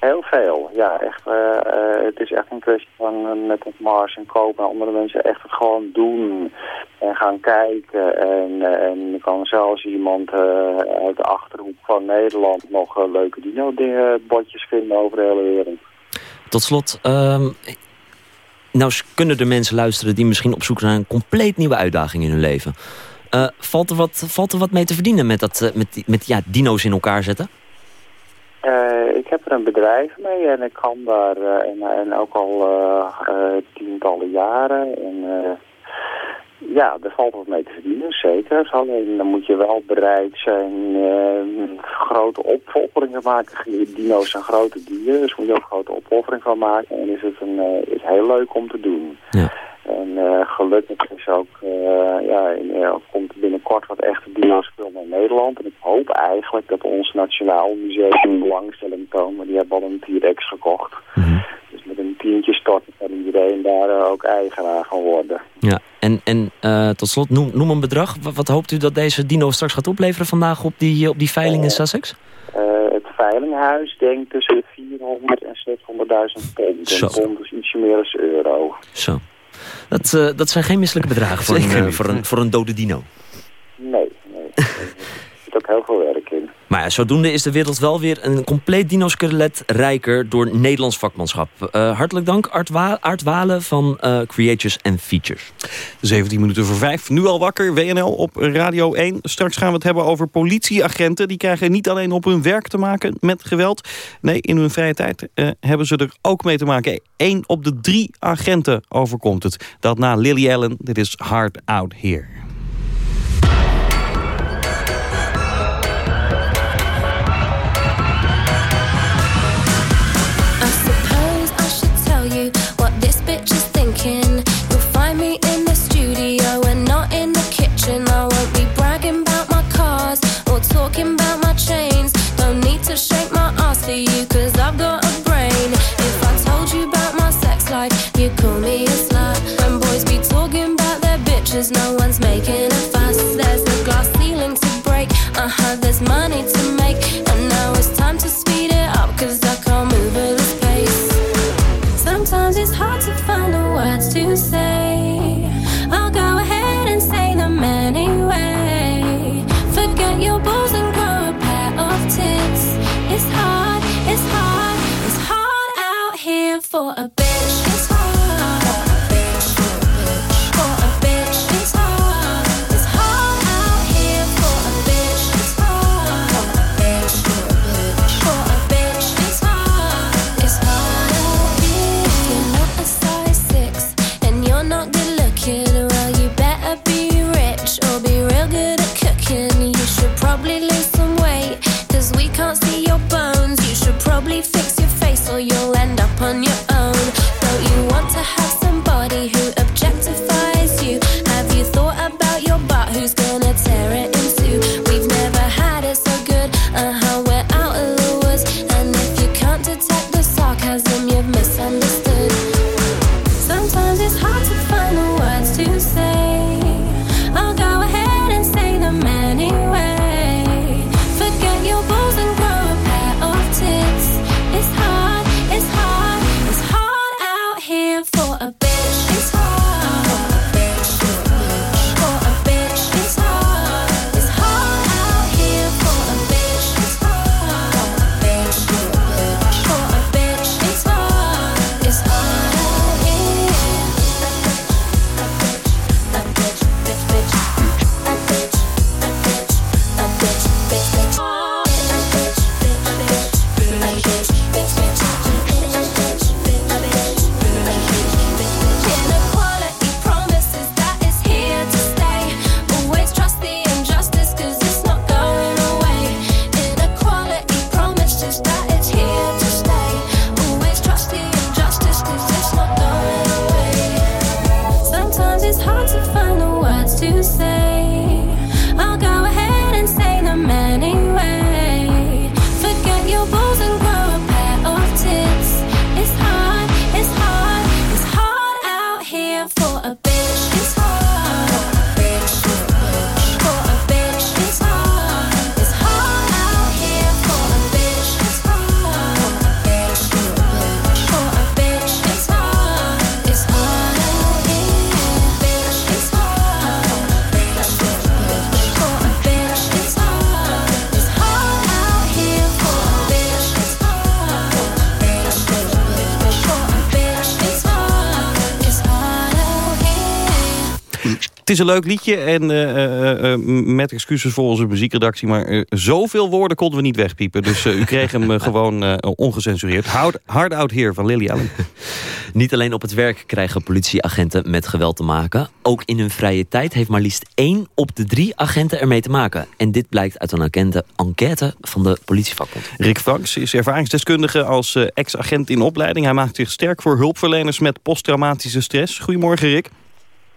Heel veel. Ja, echt. eh, eh, het is echt een kwestie van eh, met het Mars en Koop en andere mensen echt het gewoon doen. En gaan kijken. En, en kan zelfs iemand uit de Achterhoek van Nederland nog leuke dino-botjes vinden over de hele wereld. Tot slot, ehm, nou kunnen er mensen luisteren die misschien op zoek zijn naar een compleet nieuwe uitdaging in hun leven. Valt, er wat, valt er wat mee te verdienen met, dat, met, met ja, dino's in elkaar zetten? Eh, ik heb er een bedrijf mee en ik kan daar eh, en, en ook al eh, tientallen jaren. En, ja, er valt wat mee te verdienen, zeker. Alleen dan moet je wel bereid zijn grote opofferingen te maken. Dino's zijn grote dieren, dus moet je ook grote opoffering van maken. En is het een, is heel leuk om te doen. En eh, gelukkig is ook, eh, ja, in, eh, komt binnenkort wat echte dino's spul naar Nederland. En ik hoop eigenlijk dat ons Nationaal Museum in belangstelling toont. Maar die hebben al een T-Rex gekocht. Dus met een tientje storten kan iedereen daar ook eigenaar van worden. Ja, en, en tot slot, noem, noem een bedrag. Wat, wat hoopt u dat deze dino straks gaat opleveren vandaag op die, op die veiling in Sussex? Het veilinghuis denkt tussen de 400 en 600.000 pond. En pond is ietsje meer dan euro. Zo. Dat, eh, dat zijn geen misselijke bedragen voor een, eh, voor, een, voor een dode dino. Nee, nee. er zit ook heel veel werk in. Maar ja, zodoende is de wereld wel weer een compleet dino-skelet rijker door Nederlands vakmanschap. Eh, hartelijk dank Art, Wa Art Walen van eh, Creatures and Features. 17 minuten voor 5. Nu al wakker, WNL op Radio 1. Straks gaan we het hebben over politieagenten. Die krijgen niet alleen op hun werk te maken met geweld. Nee, in hun vrije tijd eh, hebben ze er ook mee te maken. Eén op de drie agenten overkomt het. Dat na Lily Allen. Dit is Hard Out Here. pictures no one's making know you. Is een leuk liedje en eh, eh, eh, met excuses voor onze muziekredactie... maar zoveel woorden konden we niet wegpiepen. Dus u kreeg hem gewoon ongecensureerd. Hard, hard Out Here van Lily Allen. Niet alleen op het werk krijgen politieagenten met geweld te maken. Ook in hun vrije tijd heeft maar liefst één op de drie agenten ermee te maken. En dit blijkt uit een enquête, enquête van de politievakbond. Rick Franks is ervaringsdeskundige als ex-agent in opleiding. Hij maakt zich sterk voor hulpverleners met posttraumatische stress. Goedemorgen Rick.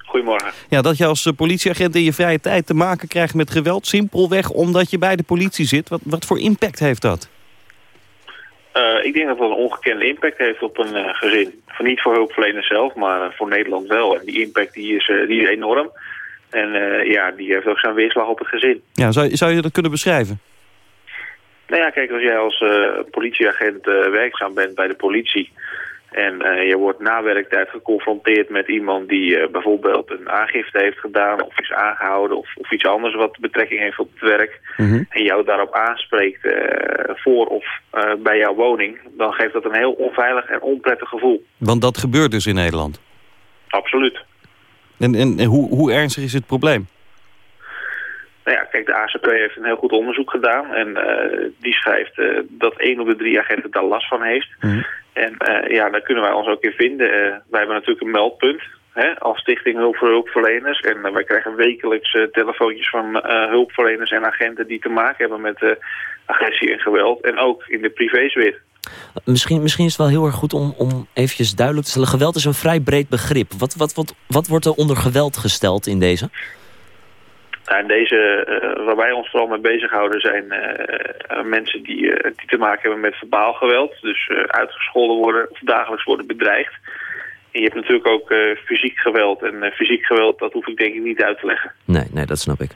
Goedemorgen. Ja, dat je als eh, politieagent in je vrije tijd te maken krijgt met geweld... simpelweg omdat je bij de politie zit. Wat, wat voor impact heeft dat? Eh, ik denk dat dat een ongekende impact heeft op een eh, gezin. Voor niet voor hulpverleners zelf, maar voor Nederland wel. En die impact die is, die is enorm. En ja, die heeft ook zijn weerslag op het gezin. Ja, zou, zou je dat kunnen beschrijven? Nou ja, kijk, als jij als politieagent werkzaam bent bij de politie... en eh, je wordt na werktijd geconfronteerd met iemand die eh, bijvoorbeeld een aangifte heeft gedaan... of is aangehouden of, of iets anders wat betrekking heeft op het werk... en jou daarop aanspreekt eh, voor of bij jouw woning... dan geeft dat een heel onveilig en onprettig gevoel. Want dat gebeurt dus in Nederland. Absoluut. En, en, en hoe, hoe ernstig is het probleem? Nou ja, kijk, de ACP heeft een heel goed onderzoek gedaan. En eh, die schrijft eh, dat één op de drie agenten daar last van heeft. En eh, ja, daar kunnen wij ons ook in vinden. Wij hebben natuurlijk een meldpunt hè, als Stichting Hulp voor Hulpverleners. En wij krijgen wekelijks telefoontjes van hulpverleners en agenten die te maken hebben met agressie en geweld. En ook in de privésfeer. Misschien, misschien is het wel heel erg goed om, om eventjes duidelijk te stellen. Geweld is een vrij breed begrip. Wat, wat, wat, wat wordt er onder geweld gesteld in deze? Nou, en deze, eh, waar wij ons vooral mee bezighouden zijn eh, mensen die, eh, die te maken hebben met verbaal geweld. Dus uitgescholden worden of dagelijks worden bedreigd. En je hebt natuurlijk ook fysiek geweld. En fysiek geweld, dat hoef ik denk ik niet uit te leggen. Nee, nee, dat snap ik.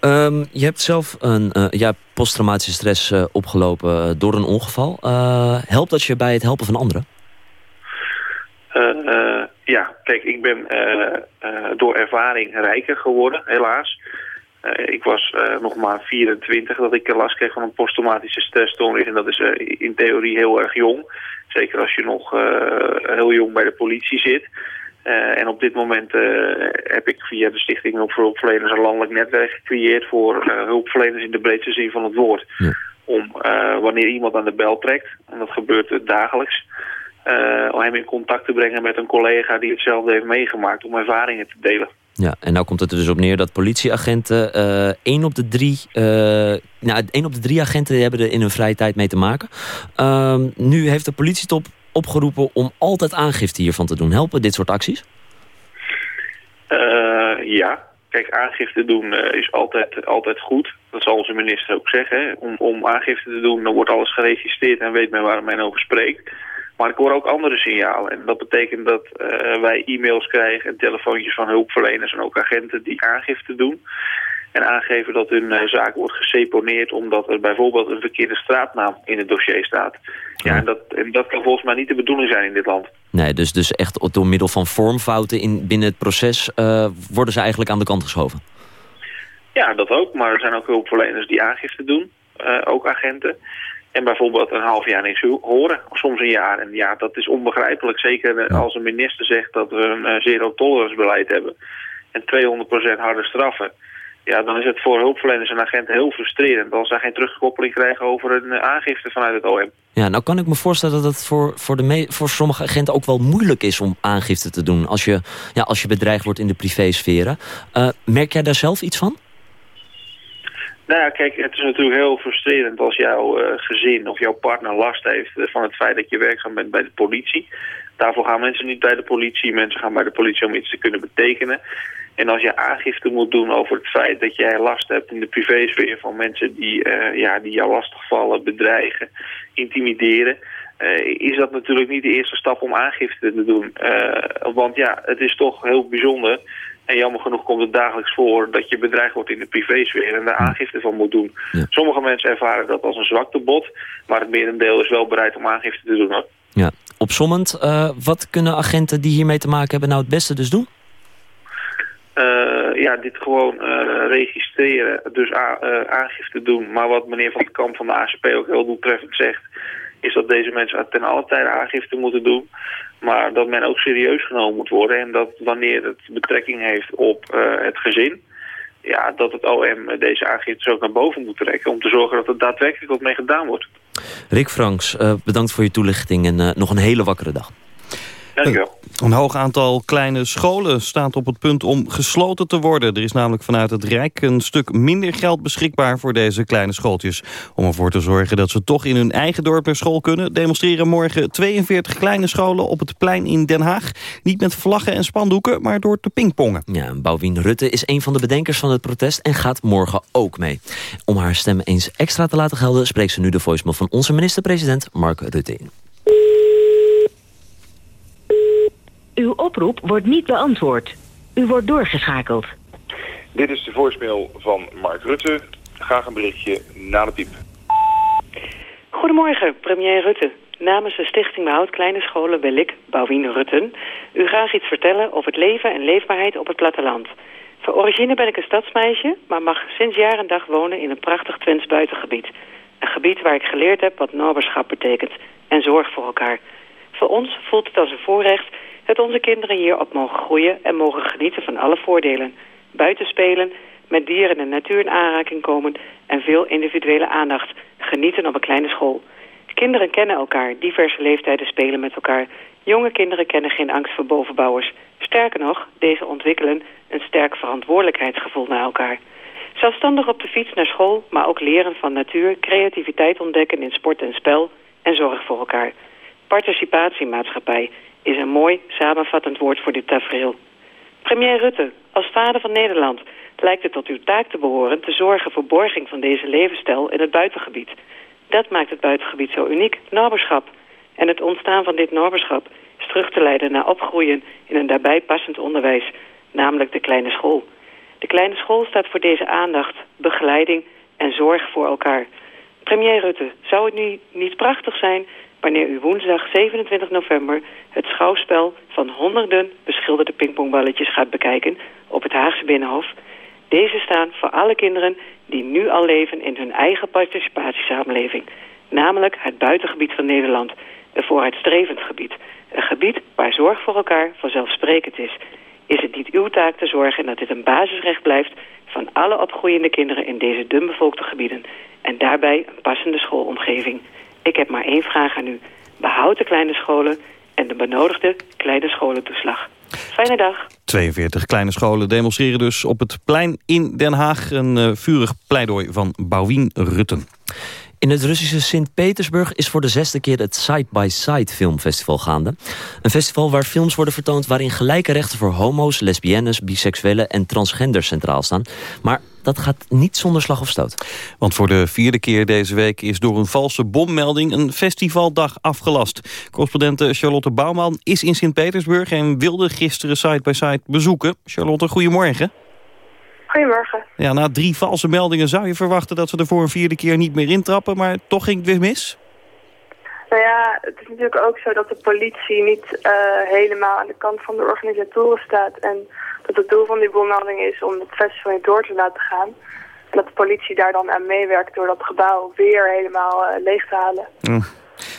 Ehm, je hebt zelf een ja, posttraumatische stress opgelopen door een ongeval. Helpt dat je bij het helpen van anderen? Ja, kijk, ik ben door ervaring rijker geworden, helaas. Eh, ik was eh, nog maar 24 dat ik last kreeg van een posttraumatische stressstoornis. En dat is eh, in theorie heel erg jong. Zeker als je nog eh, heel jong bij de politie zit. Eh, en op dit moment eh, heb ik via de Stichting Hulp voor Hulpverleners een landelijk netwerk gecreëerd voor eh, hulpverleners in de breedste zin van het woord. Om eh, wanneer iemand aan de bel trekt, en dat gebeurt eh, dagelijks, eh, om hem in contact te brengen met een collega die hetzelfde heeft meegemaakt, om ervaringen te delen. Ja, en nou komt het er dus op neer dat politieagenten eh één op de drie... eh, nou, één op de drie agenten hebben er in hun vrije tijd mee te maken. Ehm, nu heeft de politietop opgeroepen om altijd aangifte hiervan te doen. Helpen dit soort acties? Eh, ja, kijk, aangifte doen is altijd, altijd goed. Dat zal onze minister ook zeggen. Om, om aangifte te doen, dan wordt alles geregistreerd en weet men waar men over spreekt. Maar ik hoor ook andere signalen. En dat betekent dat eh, wij e-mails krijgen en telefoontjes van hulpverleners en ook agenten die aangifte doen. En aangeven dat hun eh, zaak wordt geseponeerd omdat er bijvoorbeeld een verkeerde straatnaam in het dossier staat. Ja, en dat, en dat kan volgens mij niet de bedoeling zijn in dit land. Nee, dus, dus echt door middel van vormfouten in, binnen het proces... eh, worden ze eigenlijk aan de kant geschoven. Ja, dat ook. Maar er zijn ook hulpverleners die aangifte doen. ook agenten. En bijvoorbeeld een half jaar niks ho- horen. Of soms een jaar. En ja, dat is onbegrijpelijk. Zeker eh, als een minister zegt dat we een eh, zero tolerance beleid hebben. En 200% harde straffen. Ja, dan is het voor hulpverleners en agenten heel frustrerend... als zij geen terugkoppeling krijgen over een eh, aangifte vanuit het OM. Ja, nou kan ik me voorstellen dat het voor, voor, de voor sommige agenten ook wel moeilijk is om aangifte te doen. Als je, ja, als je bedreigd wordt in de privésferen. Eh merk jij daar zelf iets van? Nou ja, kijk, het is natuurlijk heel frustrerend als jouw eh, gezin of jouw partner last heeft eh, van het feit dat je werkzaam bent bij de politie. Daarvoor gaan mensen niet bij de politie. Mensen gaan bij de politie om iets te kunnen betekenen. En als je aangifte moet doen over het feit dat jij last hebt in de privésfeer van mensen die, eh, ja, die jou lastigvallen, bedreigen, intimideren, is dat natuurlijk niet de eerste stap om aangifte te doen. Want ja, het is toch heel bijzonder. En jammer genoeg komt het dagelijks voor dat je bedreigd wordt in de privésfeer en daar aangifte van moet doen. Sommige mensen ervaren dat als een zwaktebod, maar het merendeel is wel bereid om aangifte te doen. Hoor. Ja. Opsommend, eh, wat kunnen agenten die hiermee te maken hebben nou het beste dus doen? Eh, ja, dit gewoon eh, registreren, dus aangifte doen. Maar wat meneer Van den Kamp van de ACP ook heel doeltreffend zegt... is dat deze mensen ten alle tijde aangifte moeten doen. Maar dat men ook serieus genomen moet worden. En dat wanneer het betrekking heeft op eh, het gezin... Ja, dat het OM deze aangiftes ook naar boven moet trekken... om te zorgen dat er daadwerkelijk wat mee gedaan wordt. Rick Franks, eh, bedankt voor je toelichting en eh, nog een hele wakkere dag. Dankjewel. Een hoog aantal kleine scholen staat op het punt om gesloten te worden. Er is namelijk vanuit het Rijk een stuk minder geld beschikbaar voor deze kleine schooltjes. Om ervoor te zorgen dat ze toch in hun eigen dorp naar school kunnen... demonstreren morgen 42 kleine scholen op het plein in Den Haag. Niet met vlaggen en spandoeken, maar door te pingpongen. Ja, Bouwien Rutte is een van de bedenkers van het protest en gaat morgen ook mee. Om haar stem eens extra te laten gelden... spreekt ze nu de voicemail van onze minister-president Mark Rutte in. Uw oproep wordt niet beantwoord. U wordt doorgeschakeld. Dit is de voicemail van Mark Rutte. Graag een berichtje na de piep. Goedemorgen, premier Rutte. Namens de Stichting Behoud Kleine Scholen wil ik, Bouwien Rutten, u graag iets vertellen over het leven en leefbaarheid op het platteland. Van origine ben ik een stadsmeisje, maar mag sinds jaar en dag wonen in een prachtig Twents buitengebied. Een gebied waar ik geleerd heb wat noberschap betekent en zorg voor elkaar. Voor ons voelt het als een voorrecht dat onze kinderen hier op mogen groeien en mogen genieten van alle voordelen. Buiten spelen, met dieren en natuur in aanraking komen en veel individuele aandacht. Genieten op een kleine school. Kinderen kennen elkaar, diverse leeftijden spelen met elkaar. Jonge kinderen kennen geen angst voor bovenbouwers. Sterker nog, deze ontwikkelen een sterk verantwoordelijkheidsgevoel naar elkaar. Zelfstandig op de fiets naar school, maar ook leren van natuur, creativiteit ontdekken in sport en spel en zorg voor elkaar. Participatiemaatschappij is een mooi samenvattend woord voor dit tafereel. Premier Rutte, als vader van Nederland lijkt het tot uw taak te behoren te zorgen voor borging van deze levensstijl in het buitengebied. Dat maakt het buitengebied zo uniek, naberschap. En het ontstaan van dit naberschap is terug te leiden naar opgroeien in een daarbij passend onderwijs, namelijk de kleine school. De kleine school staat voor deze aandacht, begeleiding en zorg voor elkaar. Premier Rutte, zou het nu niet prachtig zijn wanneer u woensdag 27 november het schouwspel van honderden beschilderde pingpongballetjes gaat bekijken op het Haagse Binnenhof. Deze staan voor alle kinderen die nu al leven in hun eigen participatiesamenleving. Namelijk het buitengebied van Nederland, een vooruitstrevend gebied. Een gebied waar zorg voor elkaar vanzelfsprekend is. Is het niet uw taak te zorgen dat dit een basisrecht blijft van alle opgroeiende kinderen in deze dunbevolkte gebieden. En daarbij een passende schoolomgeving. Ik heb maar één vraag aan u. Behoud de kleine scholen en de benodigde kleine scholentoeslag. Fijne dag. 42 kleine scholen demonstreren dus op het plein in Den Haag. Een eh, vurig pleidooi van Bouwien Rutten. In het Russische Sint-Petersburg is voor de zesde keer het Side by Side filmfestival gaande. Een festival waar films worden vertoond waarin gelijke rechten voor homo's, lesbiennes, biseksuelen en transgenders centraal staan. Maar dat gaat niet zonder slag of stoot. Want voor de vierde keer deze week is door een valse bommelding een festivaldag afgelast. Correspondente Charlotte Bouwman is in Sint-Petersburg en wilde gisteren Side by Side bezoeken. Charlotte, goedemorgen. Goedemorgen. Ja, na drie valse meldingen zou je verwachten dat ze er voor een vierde keer niet meer intrappen, maar toch ging het weer mis? Nou ja, het is natuurlijk ook zo dat de politie niet eh, helemaal aan de kant van de organisatoren staat. En dat het doel van die bommelding is om het festival niet door te laten gaan. En dat de politie daar dan aan meewerkt door dat gebouw weer helemaal eh, leeg te halen. Hm.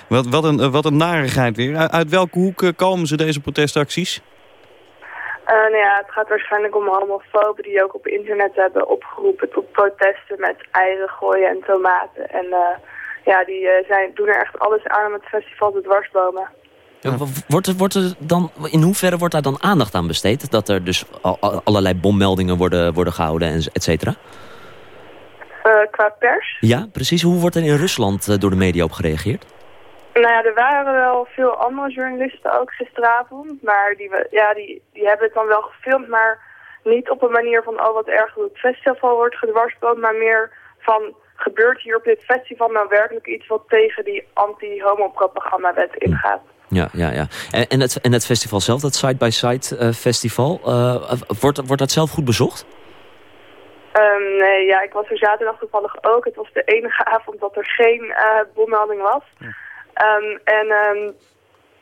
Wat, wat, een, wat een narigheid weer. Uit, welke hoek eh, komen ze, deze protestacties? Eh, nou ja, het gaat waarschijnlijk om homofoben die ook op internet hebben opgeroepen tot protesten met eieren gooien en tomaten. En eh, ja, die eh, zijn, doen er echt alles aan om het festival te dwarsbomen. Wordt er, wordt er dan, in hoeverre wordt daar dan aandacht aan besteed? Dat er dus al- al- allerlei bommeldingen worden, worden gehouden, en et cetera? Qua pers? Ja, precies. Hoe wordt er in Rusland door de media op gereageerd? Nou ja, er waren wel veel andere journalisten ook gisteravond. Maar die, we- ja, die, die hebben het dan wel gefilmd, maar niet op een manier van... oh, wat erg dat het festival wordt gedwarsboomd, maar meer van... gebeurt hier op dit festival nou werkelijk iets wat tegen die anti-homo-propagandawet ingaat? Ja, ja, ja. En, en, het, en het festival zelf, dat Side by Side eh, festival, eh, wordt, wordt dat zelf goed bezocht? Ehm, nee, ja, ik was er zaterdag toevallig ook. Het was de enige avond dat er geen eh bommelding was. Ehm, en ehm,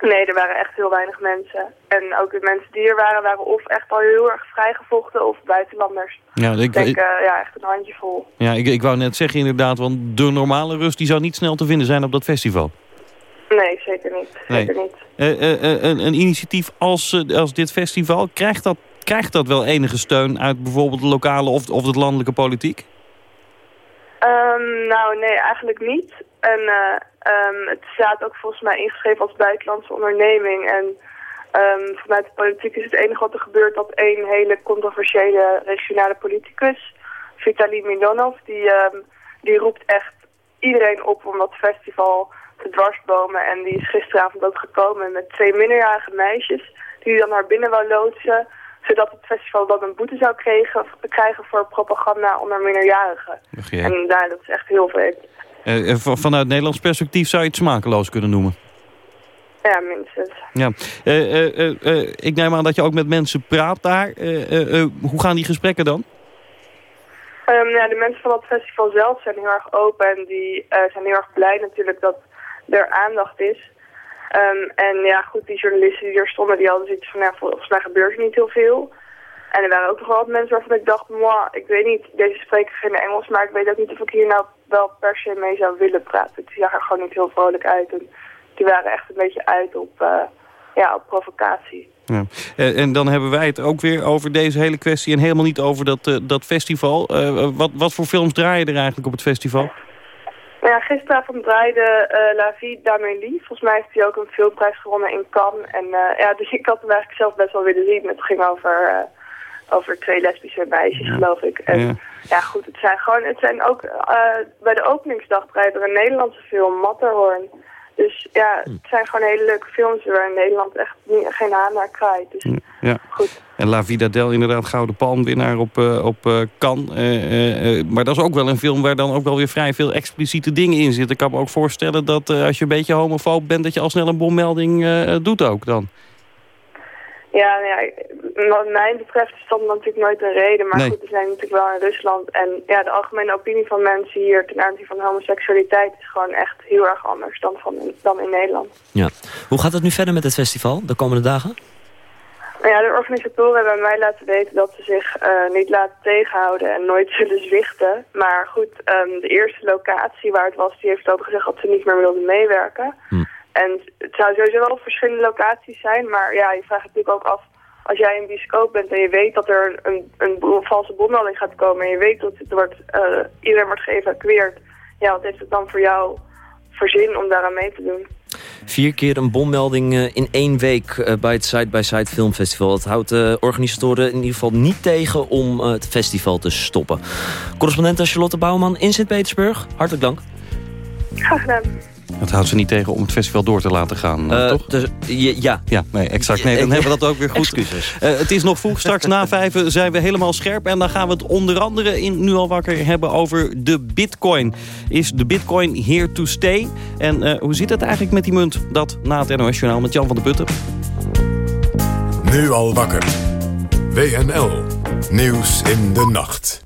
nee, er waren echt heel weinig mensen. En ook de mensen die er waren, waren of echt al heel erg vrijgevochten of buitenlanders. Ja, ik, Ik denk, ik, eh, ja, echt een handjevol. ja, ik, ik wou net zeggen inderdaad, want de normale rust die zou niet snel te vinden zijn op dat festival. Nee, zeker niet. Nee. Zeker niet. Eh, eh, een, een initiatief als, als dit festival, krijgt dat, krijgt dat wel enige steun uit bijvoorbeeld de lokale of, of de landelijke politiek? Ehm, nou, nee, eigenlijk niet. En eh, ehm, het staat ook volgens mij ingeschreven als buitenlandse onderneming. En ehm, vanuit de politiek is het enige wat er gebeurt dat één hele controversiële regionale politicus, Vitaly Milonov, die, ehm, die roept echt iedereen op om dat festival te dwarsbomen. En die is gisteravond ook gekomen met twee minderjarige meisjes die hij dan naar binnen wou loodsen zodat het festival dan een boete zou kregen, krijgen voor propaganda onder minderjarigen. En daar, dat is echt heel vreemd. Eh, eh, van- vanuit Nederlands perspectief zou je het smakeloos kunnen noemen. Ja, minstens. Ja. Eh, ik neem aan dat je ook met mensen praat daar. Hoe gaan die gesprekken dan? Ehm, ja, de mensen van het festival zelf zijn heel erg open en die zijn heel erg blij natuurlijk dat er aandacht is. Ehm, en ja, goed, die journalisten die er stonden, die hadden zoiets van, ja, volgens mij gebeurt er niet heel veel. En er waren ook nog wel wat mensen waarvan ik dacht, moi, ik weet niet, deze spreken geen Engels, maar ik weet ook niet of ik hier nou wel per se mee zou willen praten. Die zag er gewoon niet heel vrolijk uit en die waren echt een beetje uit op, eh, ja, op provocatie. Ja. Eh, en dan hebben wij het ook weer over deze hele kwestie... en helemaal niet over dat, eh, dat festival. Eh, wat, wat voor films draaien er eigenlijk op het festival? Nou ja, gisteravond draaide La Vie d'Amélie. Volgens mij heeft hij ook een filmprijs gewonnen in Cannes. En ja, dus ik had hem eigenlijk zelf best wel willen zien. Het ging over, over twee lesbische meisjes, geloof ik. En ja. Ja. goed, het zijn gewoon, het zijn ook, eh, bij de openingsdag draaide er een Nederlandse film, Matterhorn. Dus ja, het zijn gewoon hele leuke films waar Nederland echt niet, geen haan naar kraait. Dus Ja. En La Vida Del, inderdaad, Gouden Palmwinnaar op, eh op eh, Cannes. Maar dat is ook wel een film waar dan ook wel weer vrij veel expliciete dingen in zitten. Ik kan me ook voorstellen dat als je een beetje homofoob bent... dat je al snel een bommelding doet ook dan. Ja, nou ja, wat mij betreft is dat natuurlijk nooit een reden. Maar Nee. goed, we zijn natuurlijk wel in Rusland. En ja, de algemene opinie van mensen hier ten aanzien van homoseksualiteit is gewoon echt heel erg anders dan, van, dan in Nederland. Ja. Hoe gaat het nu verder met het festival de komende dagen? Nou ja, de organisatoren hebben mij laten weten dat ze zich eh, niet laten tegenhouden en nooit zullen zwichten. Maar goed, ehm, de eerste locatie waar het was, die heeft ook gezegd dat ze niet meer wilden meewerken. En het zou sowieso wel verschillende locaties zijn, maar ja, je vraagt natuurlijk ook af, als jij in bioscoop bent en je weet dat er een, een, valse bommelding gaat komen en je weet dat het wordt, eh, iedereen wordt geëvacueerd, ja, wat heeft het dan voor jou voor zin om daaraan mee te doen? Vier keer een bommelding eh, in één week eh, bij het Side by Side Filmfestival. Dat houdt de organisatoren in ieder geval niet tegen om het festival te stoppen. Correspondent Charlotte Bouwman in Sint-Petersburg. Hartelijk dank. Graag gedaan. Dat houdt ze niet tegen om het festival door te laten gaan, Eh, toch? dus, je- ja. Ja, nee, exact. Nee, dan hebben we dat ook weer goed. Excuses. Eh, het is nog vroeg. Straks na vijven zijn we helemaal scherp. En dan gaan we het onder andere in Nu al wakker hebben over de bitcoin. Is de bitcoin here to stay? En eh, hoe zit het eigenlijk met die munt? Dat na het NOS Journaal met Jan van der Putten. Nu al wakker. WNL. Nieuws in de nacht.